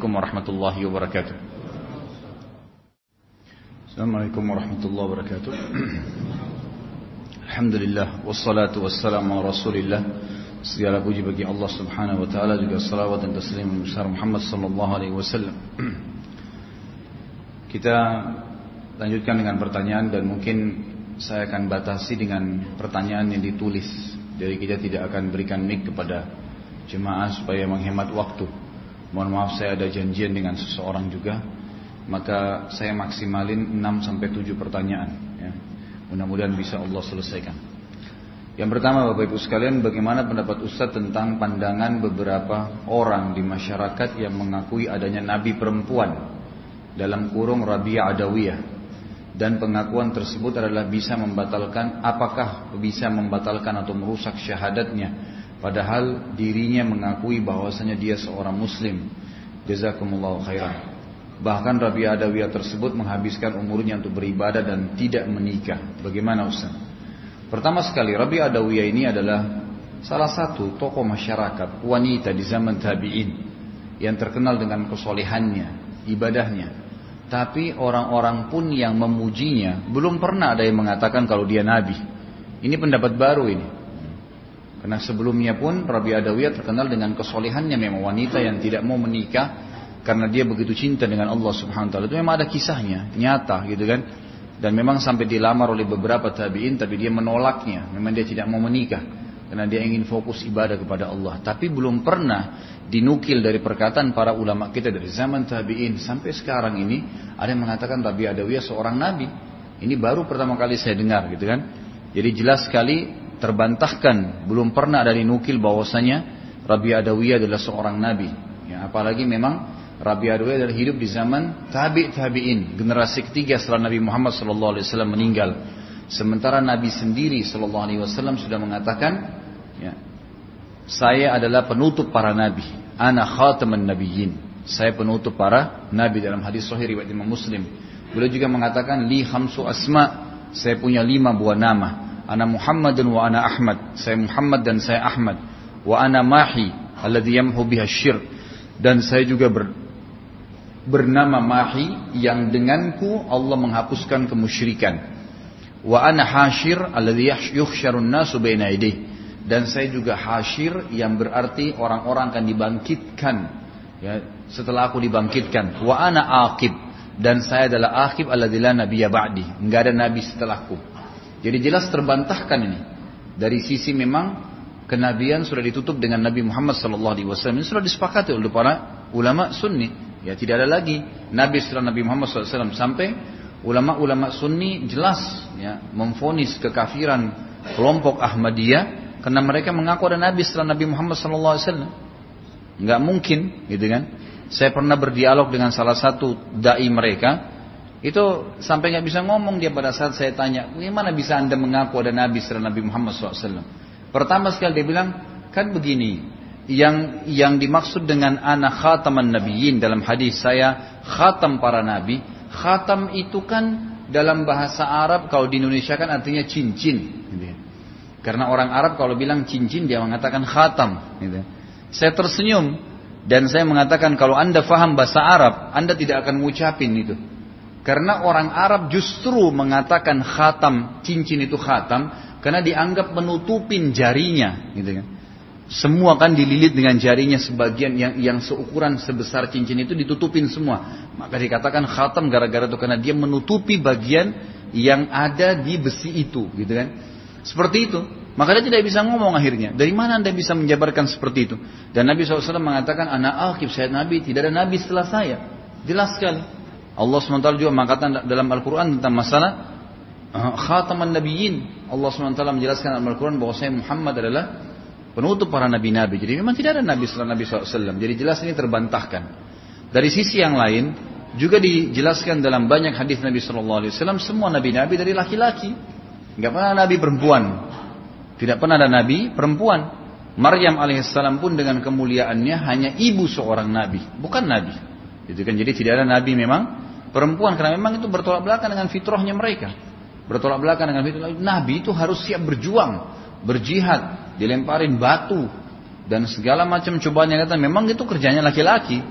warahmatullahi wabarakatuh. Assalamualaikum warahmatullahi wabarakatuh. Alhamdulillah wassalatu wassalamu ala Rasulillah. Segala puji bagi Allah Subhanahu wa taala juga salawat dan taslim Muhammad sallallahu alaihi wasallam. Kita lanjutkan dengan pertanyaan dan mungkin saya akan batasi dengan pertanyaan yang ditulis. Jadi kita tidak akan berikan mic kepada jemaah supaya menghemat waktu. Mohon maaf saya ada janjian dengan seseorang juga. Maka saya maksimalin 6 sampai 7 pertanyaan ya. Mudah-mudahan bisa Allah selesaikan. Yang pertama Bapak Ibu sekalian, bagaimana pendapat Ustadz tentang pandangan beberapa orang di masyarakat yang mengakui adanya nabi perempuan dalam kurung Rabi'ah Adawiyah dan pengakuan tersebut adalah bisa membatalkan apakah bisa membatalkan atau merusak syahadatnya. Padahal dirinya mengakui bahwasanya dia seorang muslim. Jazakumullahu khairan. Bahkan Rabi Adawiyah tersebut menghabiskan umurnya untuk beribadah dan tidak menikah. Bagaimana Ustaz? Pertama sekali Rabi Adawiyah ini adalah salah satu tokoh masyarakat wanita di zaman tabi'in yang terkenal dengan kesolehannya ibadahnya tapi orang-orang pun yang memujinya belum pernah ada yang mengatakan kalau dia nabi. Ini pendapat baru ini. Karena sebelumnya pun Rabi Adawiyah terkenal dengan kesolehannya memang wanita yang tidak mau menikah karena dia begitu cinta dengan Allah Subhanahu wa taala. Itu memang ada kisahnya, nyata gitu kan. Dan memang sampai dilamar oleh beberapa tabi'in tapi dia menolaknya. Memang dia tidak mau menikah karena dia ingin fokus ibadah kepada Allah. Tapi belum pernah dinukil dari perkataan para ulama kita dari zaman tabi'in sampai sekarang ini ada yang mengatakan Rabi Adawiyah seorang nabi. Ini baru pertama kali saya dengar gitu kan. Jadi jelas sekali terbantahkan belum pernah ada dinukil bahwasanya Rabi Adawiyah adalah seorang nabi. Ya, apalagi memang Rabi Adawiyah adalah hidup di zaman tabi tabi'in, generasi ketiga setelah Nabi Muhammad SAW meninggal. Sementara Nabi sendiri SAW sudah mengatakan, ya, saya adalah penutup para nabi. Ana khataman nabiyyin. Saya penutup para nabi dalam hadis sahih riwayat Imam Muslim. Beliau juga mengatakan li khamsu asma. Saya punya lima buah nama. Ana Muhammad dan wa ana Ahmad. Saya Muhammad dan saya Ahmad. Wa ana Mahi alladhi yamhu biha syirk. Dan saya juga ber, bernama Mahi yang denganku Allah menghapuskan kemusyrikan. Wa ana Hashir alladhi yuhsyarun nasu baina dan saya juga hasyir yang berarti orang-orang akan dibangkitkan. Ya setelah aku dibangkitkan. Wa ana aqib. Dan saya adalah aqib alladzila nabiyya ba'di. Enggak ada nabi setelahku. Jadi jelas terbantahkan ini. Dari sisi memang kenabian sudah ditutup dengan Nabi Muhammad sallallahu alaihi wasallam. Sudah disepakati oleh para ulama sunni. Ya tidak ada lagi nabi setelah Nabi Muhammad SAW sampai ulama-ulama sunni jelas ya memfonis kekafiran kelompok Ahmadiyah karena mereka mengaku ada Nabi setelah Nabi Muhammad SAW. Nggak mungkin, gitu kan? Saya pernah berdialog dengan salah satu dai mereka. Itu sampai nggak bisa ngomong dia pada saat saya tanya, bagaimana bisa anda mengaku ada Nabi setelah Nabi Muhammad SAW? Pertama sekali dia bilang, kan begini, yang yang dimaksud dengan anak khataman nabiyyin dalam hadis saya khatam para nabi, khatam itu kan dalam bahasa Arab kalau di Indonesia kan artinya cincin. Karena orang Arab kalau bilang cincin dia mengatakan khatam. Gitu. Saya tersenyum Dan saya mengatakan kalau anda faham bahasa Arab, anda tidak akan mengucapin itu. Karena orang Arab justru mengatakan khatam, cincin itu khatam, karena dianggap menutupin jarinya, gitu kan. Semua kan dililit dengan jarinya sebagian yang yang seukuran sebesar cincin itu ditutupin semua. Maka dikatakan khatam gara-gara itu karena dia menutupi bagian yang ada di besi itu, gitu kan. Seperti itu. Maka dia tidak bisa ngomong akhirnya. Dari mana anda bisa menjabarkan seperti itu? Dan Nabi SAW mengatakan, anak akib saya Nabi, tidak ada Nabi setelah saya. Jelas sekali. Allah SWT juga mengatakan dalam Al-Quran tentang masalah uh, khataman nabiyyin. Allah SWT menjelaskan dalam Al-Quran bahwa saya Muhammad adalah penutup para nabi-nabi. Jadi memang tidak ada nabi setelah Nabi SAW. Jadi jelas ini terbantahkan. Dari sisi yang lain, juga dijelaskan dalam banyak hadis Nabi SAW, semua nabi-nabi dari laki-laki. Enggak pernah nabi perempuan. Tidak pernah ada nabi perempuan. Maryam alaihissalam pun dengan kemuliaannya hanya ibu seorang nabi, bukan nabi. Itu kan jadi tidak ada nabi memang perempuan karena memang itu bertolak belakang dengan fitrahnya mereka. Bertolak belakang dengan fitrah nabi itu harus siap berjuang, berjihad, dilemparin batu dan segala macam cobaan yang datang. Memang itu kerjanya laki-laki.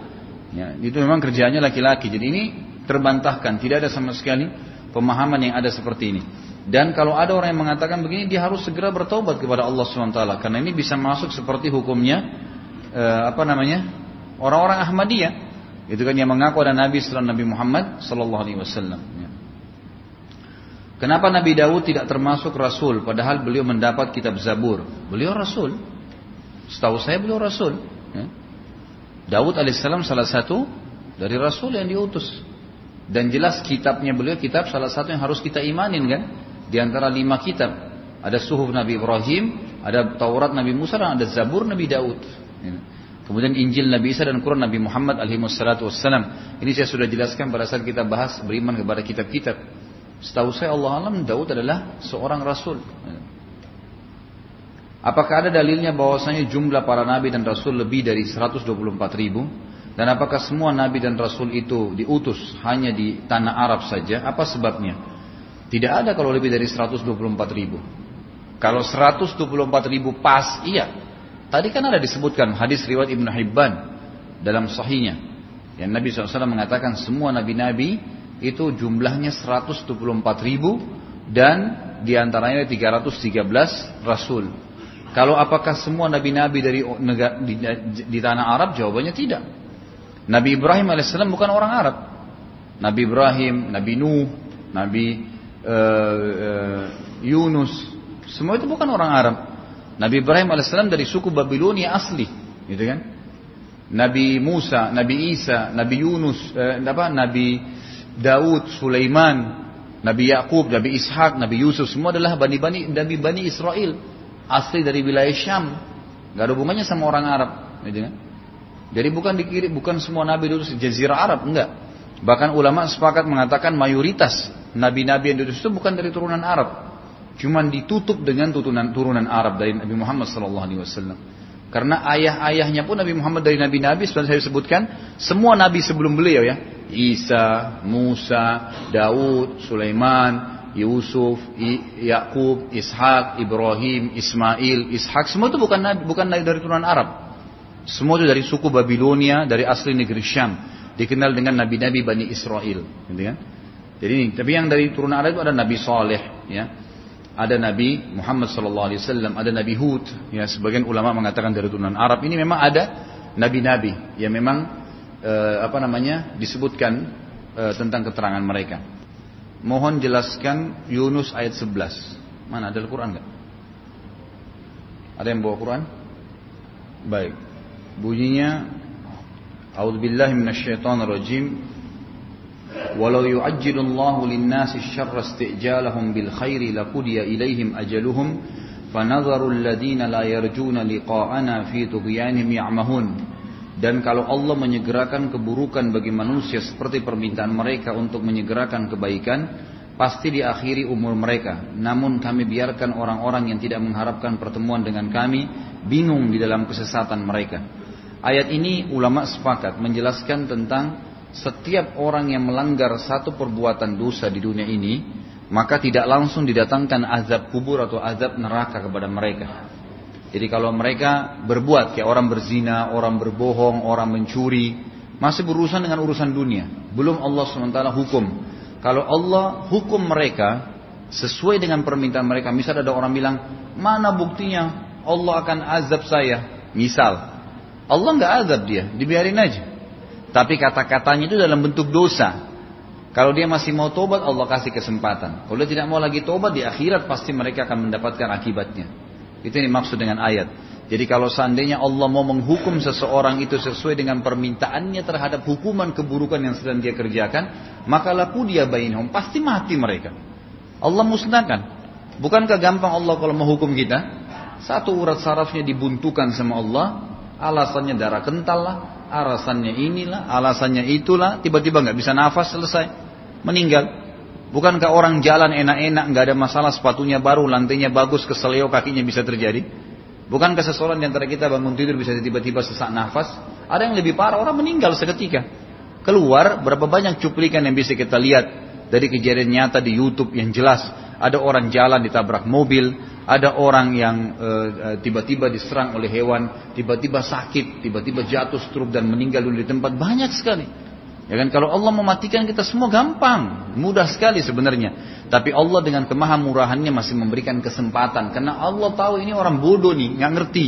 Ya, itu memang kerjanya laki-laki. Jadi ini terbantahkan, tidak ada sama sekali pemahaman yang ada seperti ini. Dan kalau ada orang yang mengatakan begini, dia harus segera bertobat kepada Allah SWT. Karena ini bisa masuk seperti hukumnya, eh, apa namanya, orang-orang Ahmadiyah. Itu kan yang mengaku ada Nabi setelah Nabi Muhammad Sallallahu Alaihi Wasallam. Ya. Kenapa Nabi Dawud tidak termasuk Rasul, padahal beliau mendapat kitab Zabur? Beliau Rasul. Setahu saya beliau Rasul. Ya. Daud alaihissalam salah satu dari Rasul yang diutus. Dan jelas kitabnya beliau kitab salah satu yang harus kita imanin kan. Di antara lima kitab. Ada suhuf Nabi Ibrahim, ada Taurat Nabi Musa, dan ada Zabur Nabi Daud. Kemudian Injil Nabi Isa dan Quran Nabi Muhammad alaihi wassalam. Ini saya sudah jelaskan pada saat kita bahas beriman kepada kitab-kitab. Setahu saya Allah alam Daud adalah seorang rasul. Apakah ada dalilnya bahwasanya jumlah para nabi dan rasul lebih dari 124 ribu? Dan apakah semua nabi dan rasul itu diutus hanya di tanah Arab saja? Apa sebabnya? Tidak ada kalau lebih dari 124 ribu. Kalau 124 ribu pas, iya. Tadi kan ada disebutkan hadis riwayat Ibnu Hibban dalam sahihnya. Yang Nabi SAW mengatakan semua nabi-nabi itu jumlahnya 124 ribu dan di antaranya 313 rasul. Kalau apakah semua nabi-nabi dari di, di tanah Arab? Jawabannya tidak. Nabi Ibrahim alaihissalam bukan orang Arab. Nabi Ibrahim, Nabi Nuh, Nabi uh, Yunus, semua itu bukan orang Arab. Nabi Ibrahim alaihissalam dari suku Babilonia asli, gitu kan? Nabi Musa, Nabi Isa, Nabi Yunus, uh, apa? Nabi Daud, Sulaiman, Nabi Yakub, Nabi Ishak, Nabi Yusuf, semua adalah bani-bani Nabi Bani Israel, asli dari wilayah Syam, nggak ada hubungannya sama orang Arab, gitu kan? Jadi bukan dikirim, bukan semua nabi dulu jazirah Arab, enggak. Bahkan ulama sepakat mengatakan mayoritas nabi-nabi yang diutus itu bukan dari turunan Arab. Cuman ditutup dengan turunan turunan Arab dari Nabi Muhammad sallallahu alaihi wasallam. Karena ayah-ayahnya pun Nabi Muhammad dari nabi-nabi seperti saya sebutkan, semua nabi sebelum beliau ya. Isa, Musa, Daud, Sulaiman, Yusuf, Yakub, Ishak, Ibrahim, Ismail, Ishak, semua itu bukan nabi, bukan dari turunan Arab. Semua itu dari suku Babilonia, dari asli negeri Syam. Dikenal dengan nabi-nabi Bani Israel. Gitu kan? Jadi ini, tapi yang dari turunan Arab itu ada Nabi Saleh, ya. Ada Nabi Muhammad sallallahu alaihi wasallam, ada Nabi Hud, ya. Sebagian ulama mengatakan dari turunan Arab. Ini memang ada nabi-nabi yang memang eh, apa namanya disebutkan eh, tentang keterangan mereka. Mohon jelaskan Yunus ayat 11. Mana ada Al-Quran enggak? Ada yang bawa Quran? Baik. Bunyinya A'udzubillahi minasyaitonirrajim ولو يعجل الله للناس الشر استئجالهم بالخير khairi إليهم أجلهم فنظر الذين لا يرجون لقاءنا في طغيانهم يعمهون dan kalau Allah menyegerakan keburukan bagi manusia seperti permintaan mereka untuk menyegerakan kebaikan pasti diakhiri umur mereka. Namun kami biarkan orang-orang yang tidak mengharapkan pertemuan dengan kami bingung di dalam kesesatan mereka. Ayat ini ulama sepakat menjelaskan tentang setiap orang yang melanggar satu perbuatan dosa di dunia ini, maka tidak langsung didatangkan azab kubur atau azab neraka kepada mereka. Jadi kalau mereka berbuat kayak orang berzina, orang berbohong, orang mencuri, masih berurusan dengan urusan dunia. Belum Allah SWT hukum. Kalau Allah hukum mereka sesuai dengan permintaan mereka. Misal ada orang bilang, mana buktinya Allah akan azab saya? Misal, Allah nggak azab dia, dibiarin aja. Tapi kata-katanya itu dalam bentuk dosa. Kalau dia masih mau tobat, Allah kasih kesempatan. Kalau dia tidak mau lagi tobat, di akhirat pasti mereka akan mendapatkan akibatnya. Itu yang dimaksud dengan ayat. Jadi kalau seandainya Allah mau menghukum seseorang itu sesuai dengan permintaannya terhadap hukuman keburukan yang sedang dia kerjakan, maka laku dia bainhum, pasti mati mereka. Allah musnahkan. Bukankah gampang Allah kalau menghukum kita? Satu urat sarafnya dibuntukan sama Allah, alasannya darah kental lah, alasannya inilah, alasannya itulah, tiba-tiba nggak bisa nafas selesai, meninggal. Bukankah orang jalan enak-enak, nggak ada masalah, sepatunya baru, lantainya bagus, keselio kakinya bisa terjadi? Bukankah seseorang di antara kita bangun tidur bisa tiba-tiba sesak nafas? Ada yang lebih parah, orang meninggal seketika. Keluar, berapa banyak cuplikan yang bisa kita lihat dari kejadian nyata di YouTube yang jelas. Ada orang jalan ditabrak mobil, ada orang yang tiba-tiba uh, diserang oleh hewan, tiba-tiba sakit, tiba-tiba jatuh stroke dan meninggal dulu di tempat banyak sekali. Ya kan kalau Allah mematikan kita semua gampang, mudah sekali sebenarnya. Tapi Allah dengan kemahamurahannya masih memberikan kesempatan karena Allah tahu ini orang bodoh nih, nggak ngerti.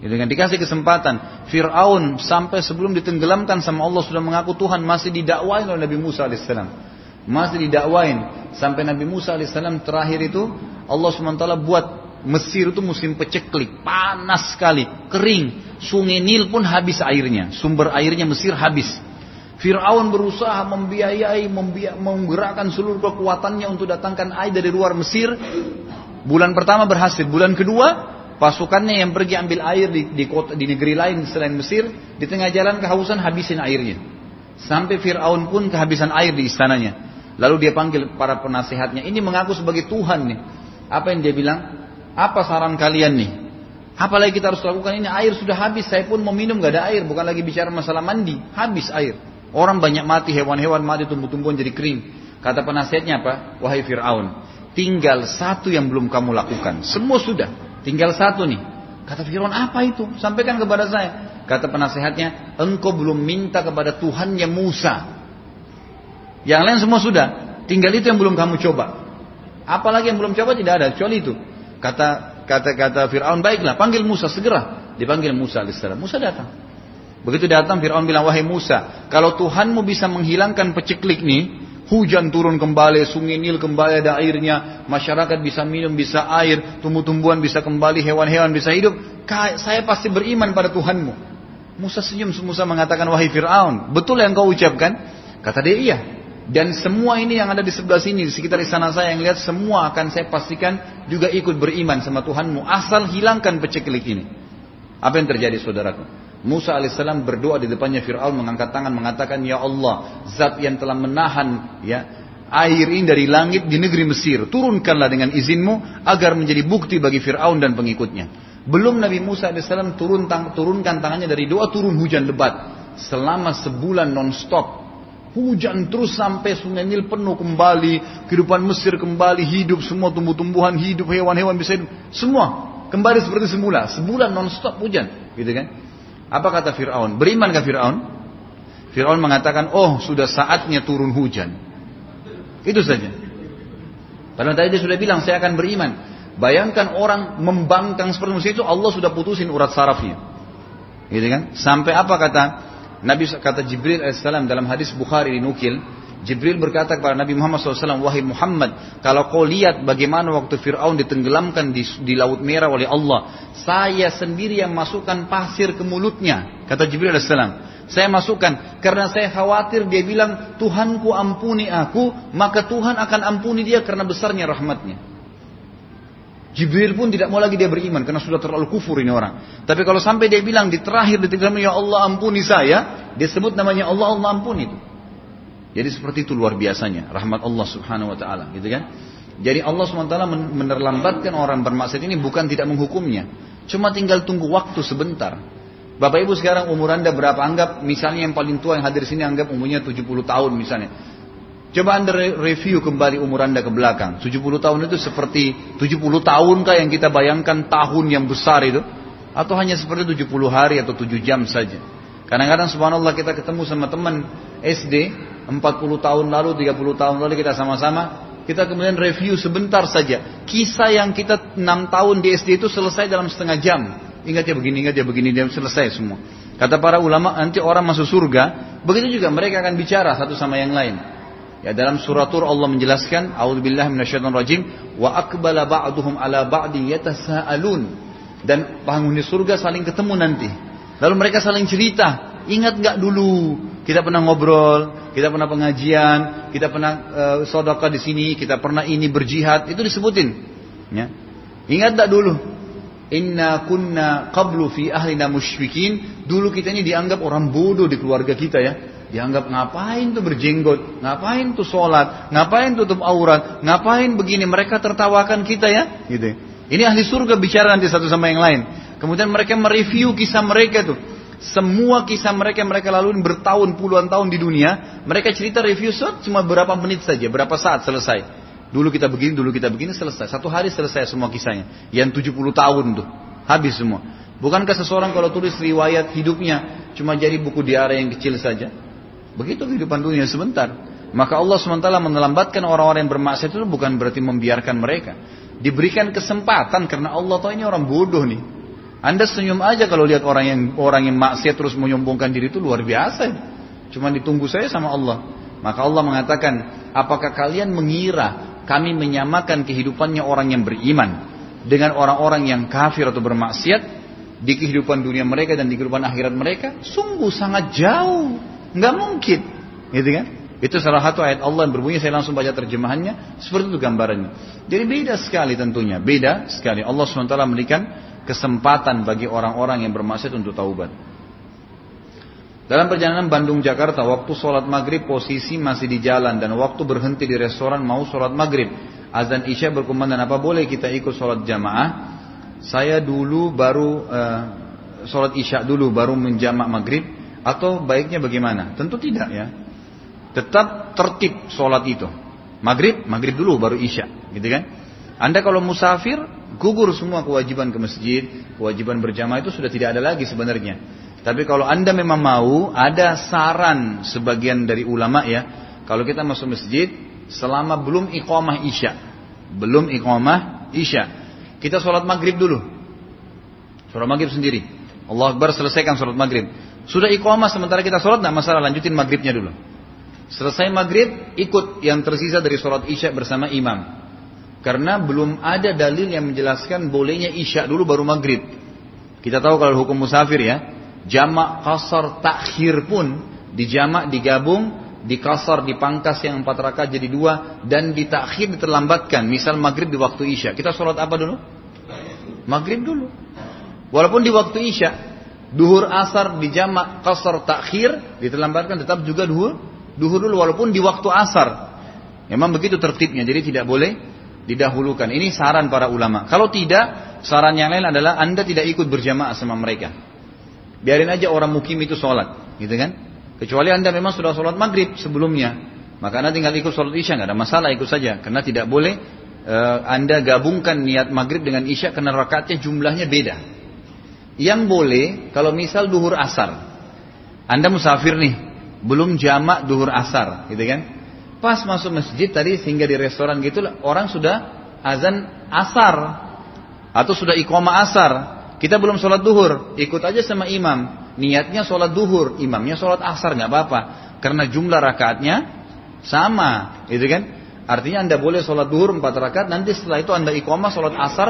Gitu kan dikasih kesempatan. Fir'aun sampai sebelum ditenggelamkan sama Allah sudah mengaku Tuhan masih didakwain oleh Nabi Musa alaihissalam. Masih didakwain sampai Nabi Musa alaihissalam terakhir itu Allah SWT buat Mesir itu musim peceklik, panas sekali, kering. Sungai Nil pun habis airnya, sumber airnya Mesir habis. Fir'aun berusaha membiayai, menggerakkan seluruh kekuatannya untuk datangkan air dari luar Mesir. Bulan pertama berhasil, bulan kedua pasukannya yang pergi ambil air di, di, kota, di negeri lain selain Mesir, di tengah jalan kehausan habisin airnya. Sampai Fir'aun pun kehabisan air di istananya. Lalu dia panggil para penasehatnya, ini mengaku sebagai Tuhan nih. Apa yang dia bilang? Apa saran kalian nih? Apalagi kita harus lakukan ini air sudah habis, saya pun mau minum gak ada air, bukan lagi bicara masalah mandi, habis air. Orang banyak mati, hewan-hewan mati, tumbuh-tumbuhan jadi kering. Kata penasihatnya apa? Wahai Fir'aun, tinggal satu yang belum kamu lakukan. Semua sudah, tinggal satu nih. Kata Fir'aun, apa itu? Sampaikan kepada saya. Kata penasihatnya, engkau belum minta kepada Tuhannya Musa. Yang lain semua sudah, tinggal itu yang belum kamu coba. Apalagi yang belum coba tidak ada, kecuali itu. Kata kata kata Fir'aun, baiklah, panggil Musa segera. Dipanggil Musa alaihissalam. Musa datang. Begitu datang Fir'aun bilang, wahai Musa, kalau Tuhanmu bisa menghilangkan peceklik nih, hujan turun kembali, sungai Nil kembali ada airnya, masyarakat bisa minum, bisa air, tumbuh-tumbuhan bisa kembali, hewan-hewan bisa hidup, saya pasti beriman pada Tuhanmu. Musa senyum, Musa mengatakan, wahai Fir'aun, betul yang kau ucapkan? Kata dia, iya. Dan semua ini yang ada di sebelah sini, di sekitar istana saya yang lihat, semua akan saya pastikan juga ikut beriman sama Tuhanmu, asal hilangkan peceklik ini. Apa yang terjadi saudaraku? Musa alaihissalam berdoa di depannya Fir'aun mengangkat tangan mengatakan Ya Allah zat yang telah menahan ya air ini dari langit di negeri Mesir turunkanlah dengan izinmu agar menjadi bukti bagi Fir'aun dan pengikutnya belum Nabi Musa alaihissalam turun tang, turunkan tangannya dari doa turun hujan lebat selama sebulan non-stop Hujan terus sampai sungai Nil penuh kembali, kehidupan Mesir kembali hidup, semua tumbuh-tumbuhan hidup, hewan-hewan bisa hidup, semua kembali seperti semula, sebulan non-stop hujan, gitu kan? Apa kata Fir'aun? Beriman ke Fir'aun? Fir'aun mengatakan, oh sudah saatnya turun hujan. Itu saja. Padahal tadi dia sudah bilang, saya akan beriman. Bayangkan orang membangkang seperti itu, Allah sudah putusin urat sarafnya. Gitu kan? Sampai apa kata Nabi kata Jibril AS dalam hadis Bukhari dinukil, Jibril berkata kepada Nabi Muhammad SAW, Wahai Muhammad, kalau kau lihat bagaimana waktu Fir'aun ditenggelamkan di, di Laut Merah oleh Allah, saya sendiri yang masukkan pasir ke mulutnya, kata Jibril AS. Saya masukkan, karena saya khawatir dia bilang, Tuhanku ampuni aku, maka Tuhan akan ampuni dia karena besarnya rahmatnya. Jibril pun tidak mau lagi dia beriman karena sudah terlalu kufur ini orang. Tapi kalau sampai dia bilang di terakhir di ya Allah ampuni saya, dia sebut namanya Allah Allah ampuni itu. Jadi seperti itu luar biasanya rahmat Allah Subhanahu wa taala, gitu kan? Jadi Allah SWT menerlambatkan orang bermaksiat ini bukan tidak menghukumnya. Cuma tinggal tunggu waktu sebentar. Bapak Ibu sekarang umur Anda berapa? Anggap misalnya yang paling tua yang hadir sini anggap umurnya 70 tahun misalnya. Coba anda review kembali umur anda ke belakang. 70 tahun itu seperti 70 tahun kah yang kita bayangkan tahun yang besar itu? Atau hanya seperti 70 hari atau 7 jam saja? Kadang-kadang subhanallah kita ketemu sama teman SD 40 tahun lalu, 30 tahun lalu kita sama-sama kita kemudian review sebentar saja. Kisah yang kita 6 tahun di SD itu selesai dalam setengah jam. Ingat ya begini, ingat ya begini, dia selesai semua. Kata para ulama, nanti orang masuk surga, begitu juga mereka akan bicara satu sama yang lain. Ya dalam surah Tur Allah menjelaskan, A'udzubillahi minasyaitonir rajim, wa akbala ba'duhum ala ba'di yatasaalun. Dan penghuni surga saling ketemu nanti. Lalu mereka saling cerita, ingat nggak dulu kita pernah ngobrol, kita pernah pengajian, kita pernah uh, eh, sodaka di sini, kita pernah ini berjihad, itu disebutin. Ya. Ingat nggak dulu? Inna kunna qablu fi ahlina musyrikin. Dulu kita ini dianggap orang bodoh di keluarga kita ya. Dianggap ngapain tuh berjenggot, ngapain tuh sholat, ngapain tutup aurat, ngapain begini. Mereka tertawakan kita ya. Gitu. Ini ahli surga bicara nanti satu sama yang lain. Kemudian mereka mereview kisah mereka tuh. Semua kisah mereka mereka lalui bertahun puluhan tahun di dunia. Mereka cerita review shot cuma berapa menit saja, berapa saat selesai. Dulu kita begini, dulu kita begini, selesai. Satu hari selesai semua kisahnya. Yang 70 tahun tuh. Habis semua. Bukankah seseorang kalau tulis riwayat hidupnya cuma jadi buku diare yang kecil saja? Begitu kehidupan dunia sebentar. Maka Allah SWT menelambatkan orang-orang yang bermaksiat itu bukan berarti membiarkan mereka. Diberikan kesempatan karena Allah tahu ini orang bodoh nih. Anda senyum aja kalau lihat orang yang orang yang maksiat terus menyombongkan diri itu luar biasa. Cuma ditunggu saya sama Allah. Maka Allah mengatakan, apakah kalian mengira kami menyamakan kehidupannya orang yang beriman dengan orang-orang yang kafir atau bermaksiat di kehidupan dunia mereka dan di kehidupan akhirat mereka? Sungguh sangat jauh. Nggak mungkin. Gitu kan? Itu salah satu ayat Allah yang berbunyi, saya langsung baca terjemahannya. Seperti itu gambarannya. Jadi beda sekali tentunya. Beda sekali. Allah SWT memberikan kesempatan bagi orang-orang yang bermaksud untuk taubat. Dalam perjalanan Bandung Jakarta, waktu sholat maghrib posisi masih di jalan dan waktu berhenti di restoran mau sholat maghrib. Azan Isya berkumandang apa boleh kita ikut sholat jamaah? Saya dulu baru uh, sholat Isya dulu baru menjamak maghrib. Atau baiknya bagaimana? Tentu tidak ya. Tetap tertib sholat itu. Maghrib, maghrib dulu baru isya, gitu kan? Anda kalau musafir, gugur semua kewajiban ke masjid, kewajiban berjamaah itu sudah tidak ada lagi sebenarnya. Tapi kalau anda memang mau, ada saran sebagian dari ulama ya, kalau kita masuk masjid, selama belum iqamah isya, belum iqamah isya, kita sholat maghrib dulu, sholat maghrib sendiri. Allah Akbar selesaikan sholat maghrib. Sudah iqamah sementara kita sholat, tidak masalah, lanjutin maghribnya dulu. Selesai maghrib, ikut yang tersisa dari sholat isya bersama imam. Karena belum ada dalil yang menjelaskan bolehnya isya dulu baru maghrib. Kita tahu kalau hukum musafir ya, jamak kasar takhir pun dijamak digabung di kasar dipangkas yang empat rakaat jadi dua dan di takhir diterlambatkan misal maghrib di waktu isya kita sholat apa dulu maghrib dulu walaupun di waktu isya Duhur asar di jamak kasar takhir diterlambatkan tetap juga duhur duhur dulu walaupun di waktu asar. Memang begitu tertibnya jadi tidak boleh didahulukan. Ini saran para ulama. Kalau tidak, saran yang lain adalah Anda tidak ikut berjamaah sama mereka. Biarin aja orang mukim itu sholat, gitu kan? Kecuali Anda memang sudah sholat maghrib sebelumnya, maka Anda tinggal ikut sholat isya, nggak ada masalah ikut saja. Karena tidak boleh uh, Anda gabungkan niat maghrib dengan isya karena rakaatnya jumlahnya beda. Yang boleh kalau misal duhur asar. Anda musafir nih, belum jamak duhur asar, gitu kan? Pas masuk masjid tadi sehingga di restoran gitu orang sudah azan asar atau sudah iqamah asar. Kita belum sholat duhur, ikut aja sama imam. Niatnya sholat duhur, imamnya sholat asar nggak apa-apa, karena jumlah rakaatnya sama, gitu kan? Artinya anda boleh sholat duhur empat rakaat, nanti setelah itu anda iqamah sholat asar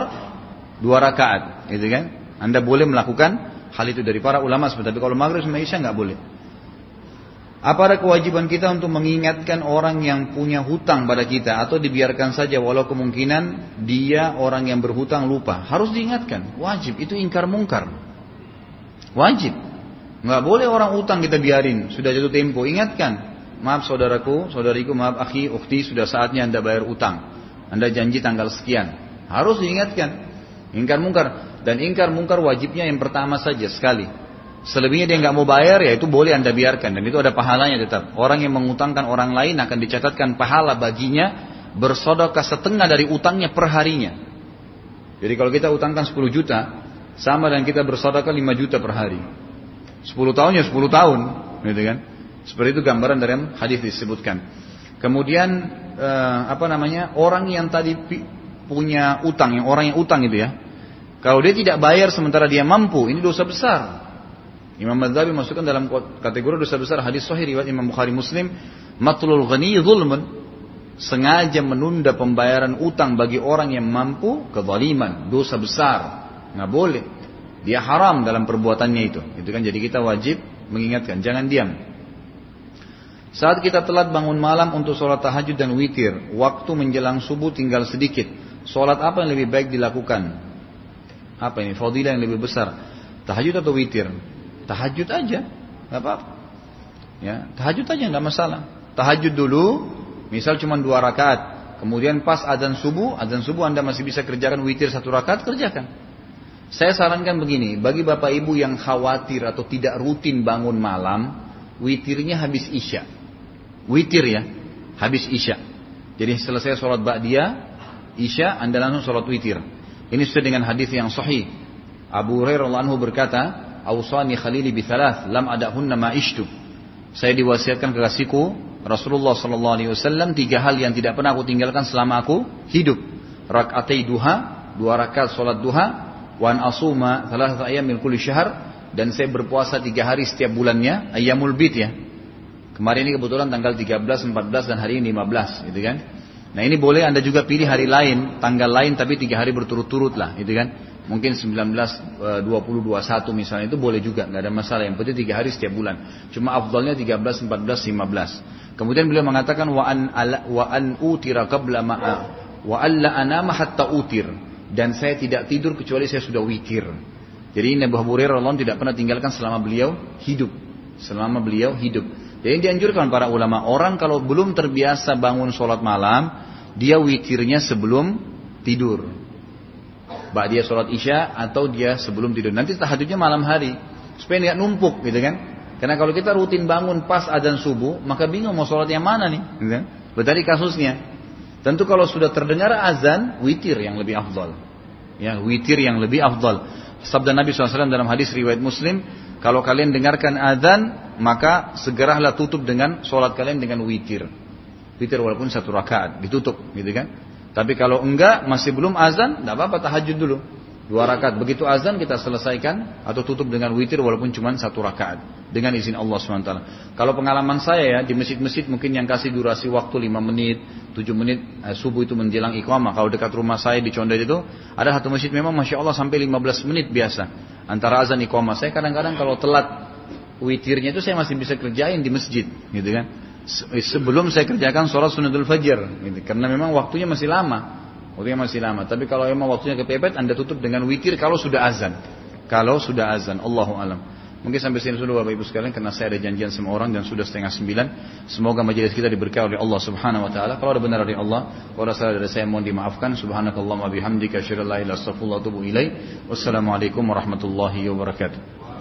dua rakaat, gitu kan? Anda boleh melakukan hal itu dari para ulama seperti tapi kalau maghrib sama isya nggak boleh. Apa ada kewajiban kita untuk mengingatkan orang yang punya hutang pada kita atau dibiarkan saja walau kemungkinan dia orang yang berhutang lupa? Harus diingatkan, wajib itu ingkar mungkar. Wajib. Nggak boleh orang hutang kita biarin, sudah jatuh tempo, ingatkan. Maaf saudaraku, saudariku, maaf akhi, ukti, sudah saatnya Anda bayar utang. Anda janji tanggal sekian. Harus diingatkan. Ingkar mungkar. Dan ingkar mungkar wajibnya yang pertama saja sekali. Selebihnya dia nggak mau bayar, ya itu boleh anda biarkan dan itu ada pahalanya tetap. Orang yang mengutangkan orang lain akan dicatatkan pahala baginya bersodokah setengah dari utangnya per harinya. Jadi kalau kita utangkan 10 juta, sama dengan kita bersodokah 5 juta per hari. 10 tahun ya 10 tahun, gitu kan? Seperti itu gambaran dari hadis disebutkan. Kemudian eh, apa namanya orang yang tadi punya utang, yang orang yang utang itu ya, kalau dia tidak bayar sementara dia mampu, ini dosa besar. Imam Madzhabi masukkan dalam kategori dosa besar hadis sahih riwayat Imam Bukhari Muslim, matlul ghani zulmun. Sengaja menunda pembayaran utang bagi orang yang mampu kezaliman, dosa besar. Nggak boleh. Dia haram dalam perbuatannya itu. Itu kan jadi kita wajib mengingatkan, jangan diam. Saat kita telat bangun malam untuk sholat tahajud dan witir, waktu menjelang subuh tinggal sedikit. Sholat apa yang lebih baik dilakukan? Apa ini? Fadilah yang lebih besar. Tahajud atau witir? Tahajud aja, nggak apa-apa. Ya, tahajud aja nggak masalah. Tahajud dulu, misal cuma dua rakaat. Kemudian pas adzan subuh, adzan subuh Anda masih bisa kerjakan witir satu rakaat, kerjakan. Saya sarankan begini, bagi bapak ibu yang khawatir atau tidak rutin bangun malam, witirnya habis isya. Witir ya, habis isya. Jadi selesai sholat ba'diyah, isya, anda langsung sholat witir. Ini sesuai dengan hadis yang sahih. Abu Hurairah anhu berkata, Awsani khalili bithalas lam adahunna ma'ishtu. Saya diwasiatkan kekasihku Rasulullah sallallahu alaihi wasallam tiga hal yang tidak pernah aku tinggalkan selama aku hidup. Rakaatai duha, dua rakaat salat duha, wan asuma thalathata ayam min kulli syahr dan saya berpuasa tiga hari setiap bulannya, ayamul bid ya. Kemarin ini kebetulan tanggal 13, 14 dan hari ini 15 gitu kan. Nah ini boleh anda juga pilih hari lain, tanggal lain tapi tiga hari berturut-turut lah gitu kan mungkin 19, 20, 21 misalnya itu boleh juga, nggak ada masalah. Yang penting tiga hari setiap bulan. Cuma afdalnya 13, 14, 15. Kemudian beliau mengatakan wa an ala, wa an utira qabla ma'a wa alla anama hatta utir dan saya tidak tidur kecuali saya sudah witir. Jadi Nabi Hurairah tidak pernah tinggalkan selama beliau hidup. Selama beliau hidup. Jadi dianjurkan para ulama orang kalau belum terbiasa bangun sholat malam, dia witirnya sebelum tidur dia sholat isya atau dia sebelum tidur. Nanti tahajudnya malam hari supaya nggak numpuk gitu kan. Karena kalau kita rutin bangun pas adzan subuh, maka bingung mau sholat yang mana nih. Gitu kan? Berarti kasusnya. Tentu kalau sudah terdengar azan, witir yang lebih afdal. Ya, witir yang lebih afdal. Sabda Nabi SAW dalam hadis riwayat Muslim, kalau kalian dengarkan azan, maka segeralah tutup dengan sholat kalian dengan witir. Witir walaupun satu rakaat, ditutup, gitu kan? Tapi kalau enggak, masih belum azan, tidak apa-apa tahajud dulu. Dua rakaat. Begitu azan kita selesaikan atau tutup dengan witir walaupun cuma satu rakaat. Dengan izin Allah SWT. Kalau pengalaman saya ya, di masjid-masjid mungkin yang kasih durasi waktu 5 menit, 7 menit, eh, subuh itu menjelang iqamah. Kalau dekat rumah saya di Condet itu, ada satu masjid memang Masya Allah sampai 15 menit biasa. Antara azan iqamah. Saya kadang-kadang kalau telat witirnya itu saya masih bisa kerjain di masjid. gitu kan. Sebelum saya kerjakan sholat sunatul fajr gitu. karena memang waktunya masih lama. Waktunya masih lama. Tapi kalau memang waktunya kepepet anda tutup dengan witir kalau sudah azan. Kalau sudah azan Allahu alam. Mungkin sampai sini sudah bapak ibu sekalian karena saya ada janjian sama orang dan sudah setengah sembilan. Semoga majelis kita diberkahi oleh Allah subhanahu wa taala. Kalau ada benar dari Allah kalau ada salah dari saya mohon dimaafkan. Subhanakallahumma bihamdika asyhadu an la ilaha illa anta astaghfiruka wa atubu ilaik wassalamualaikum warahmatullahi wabarakatuh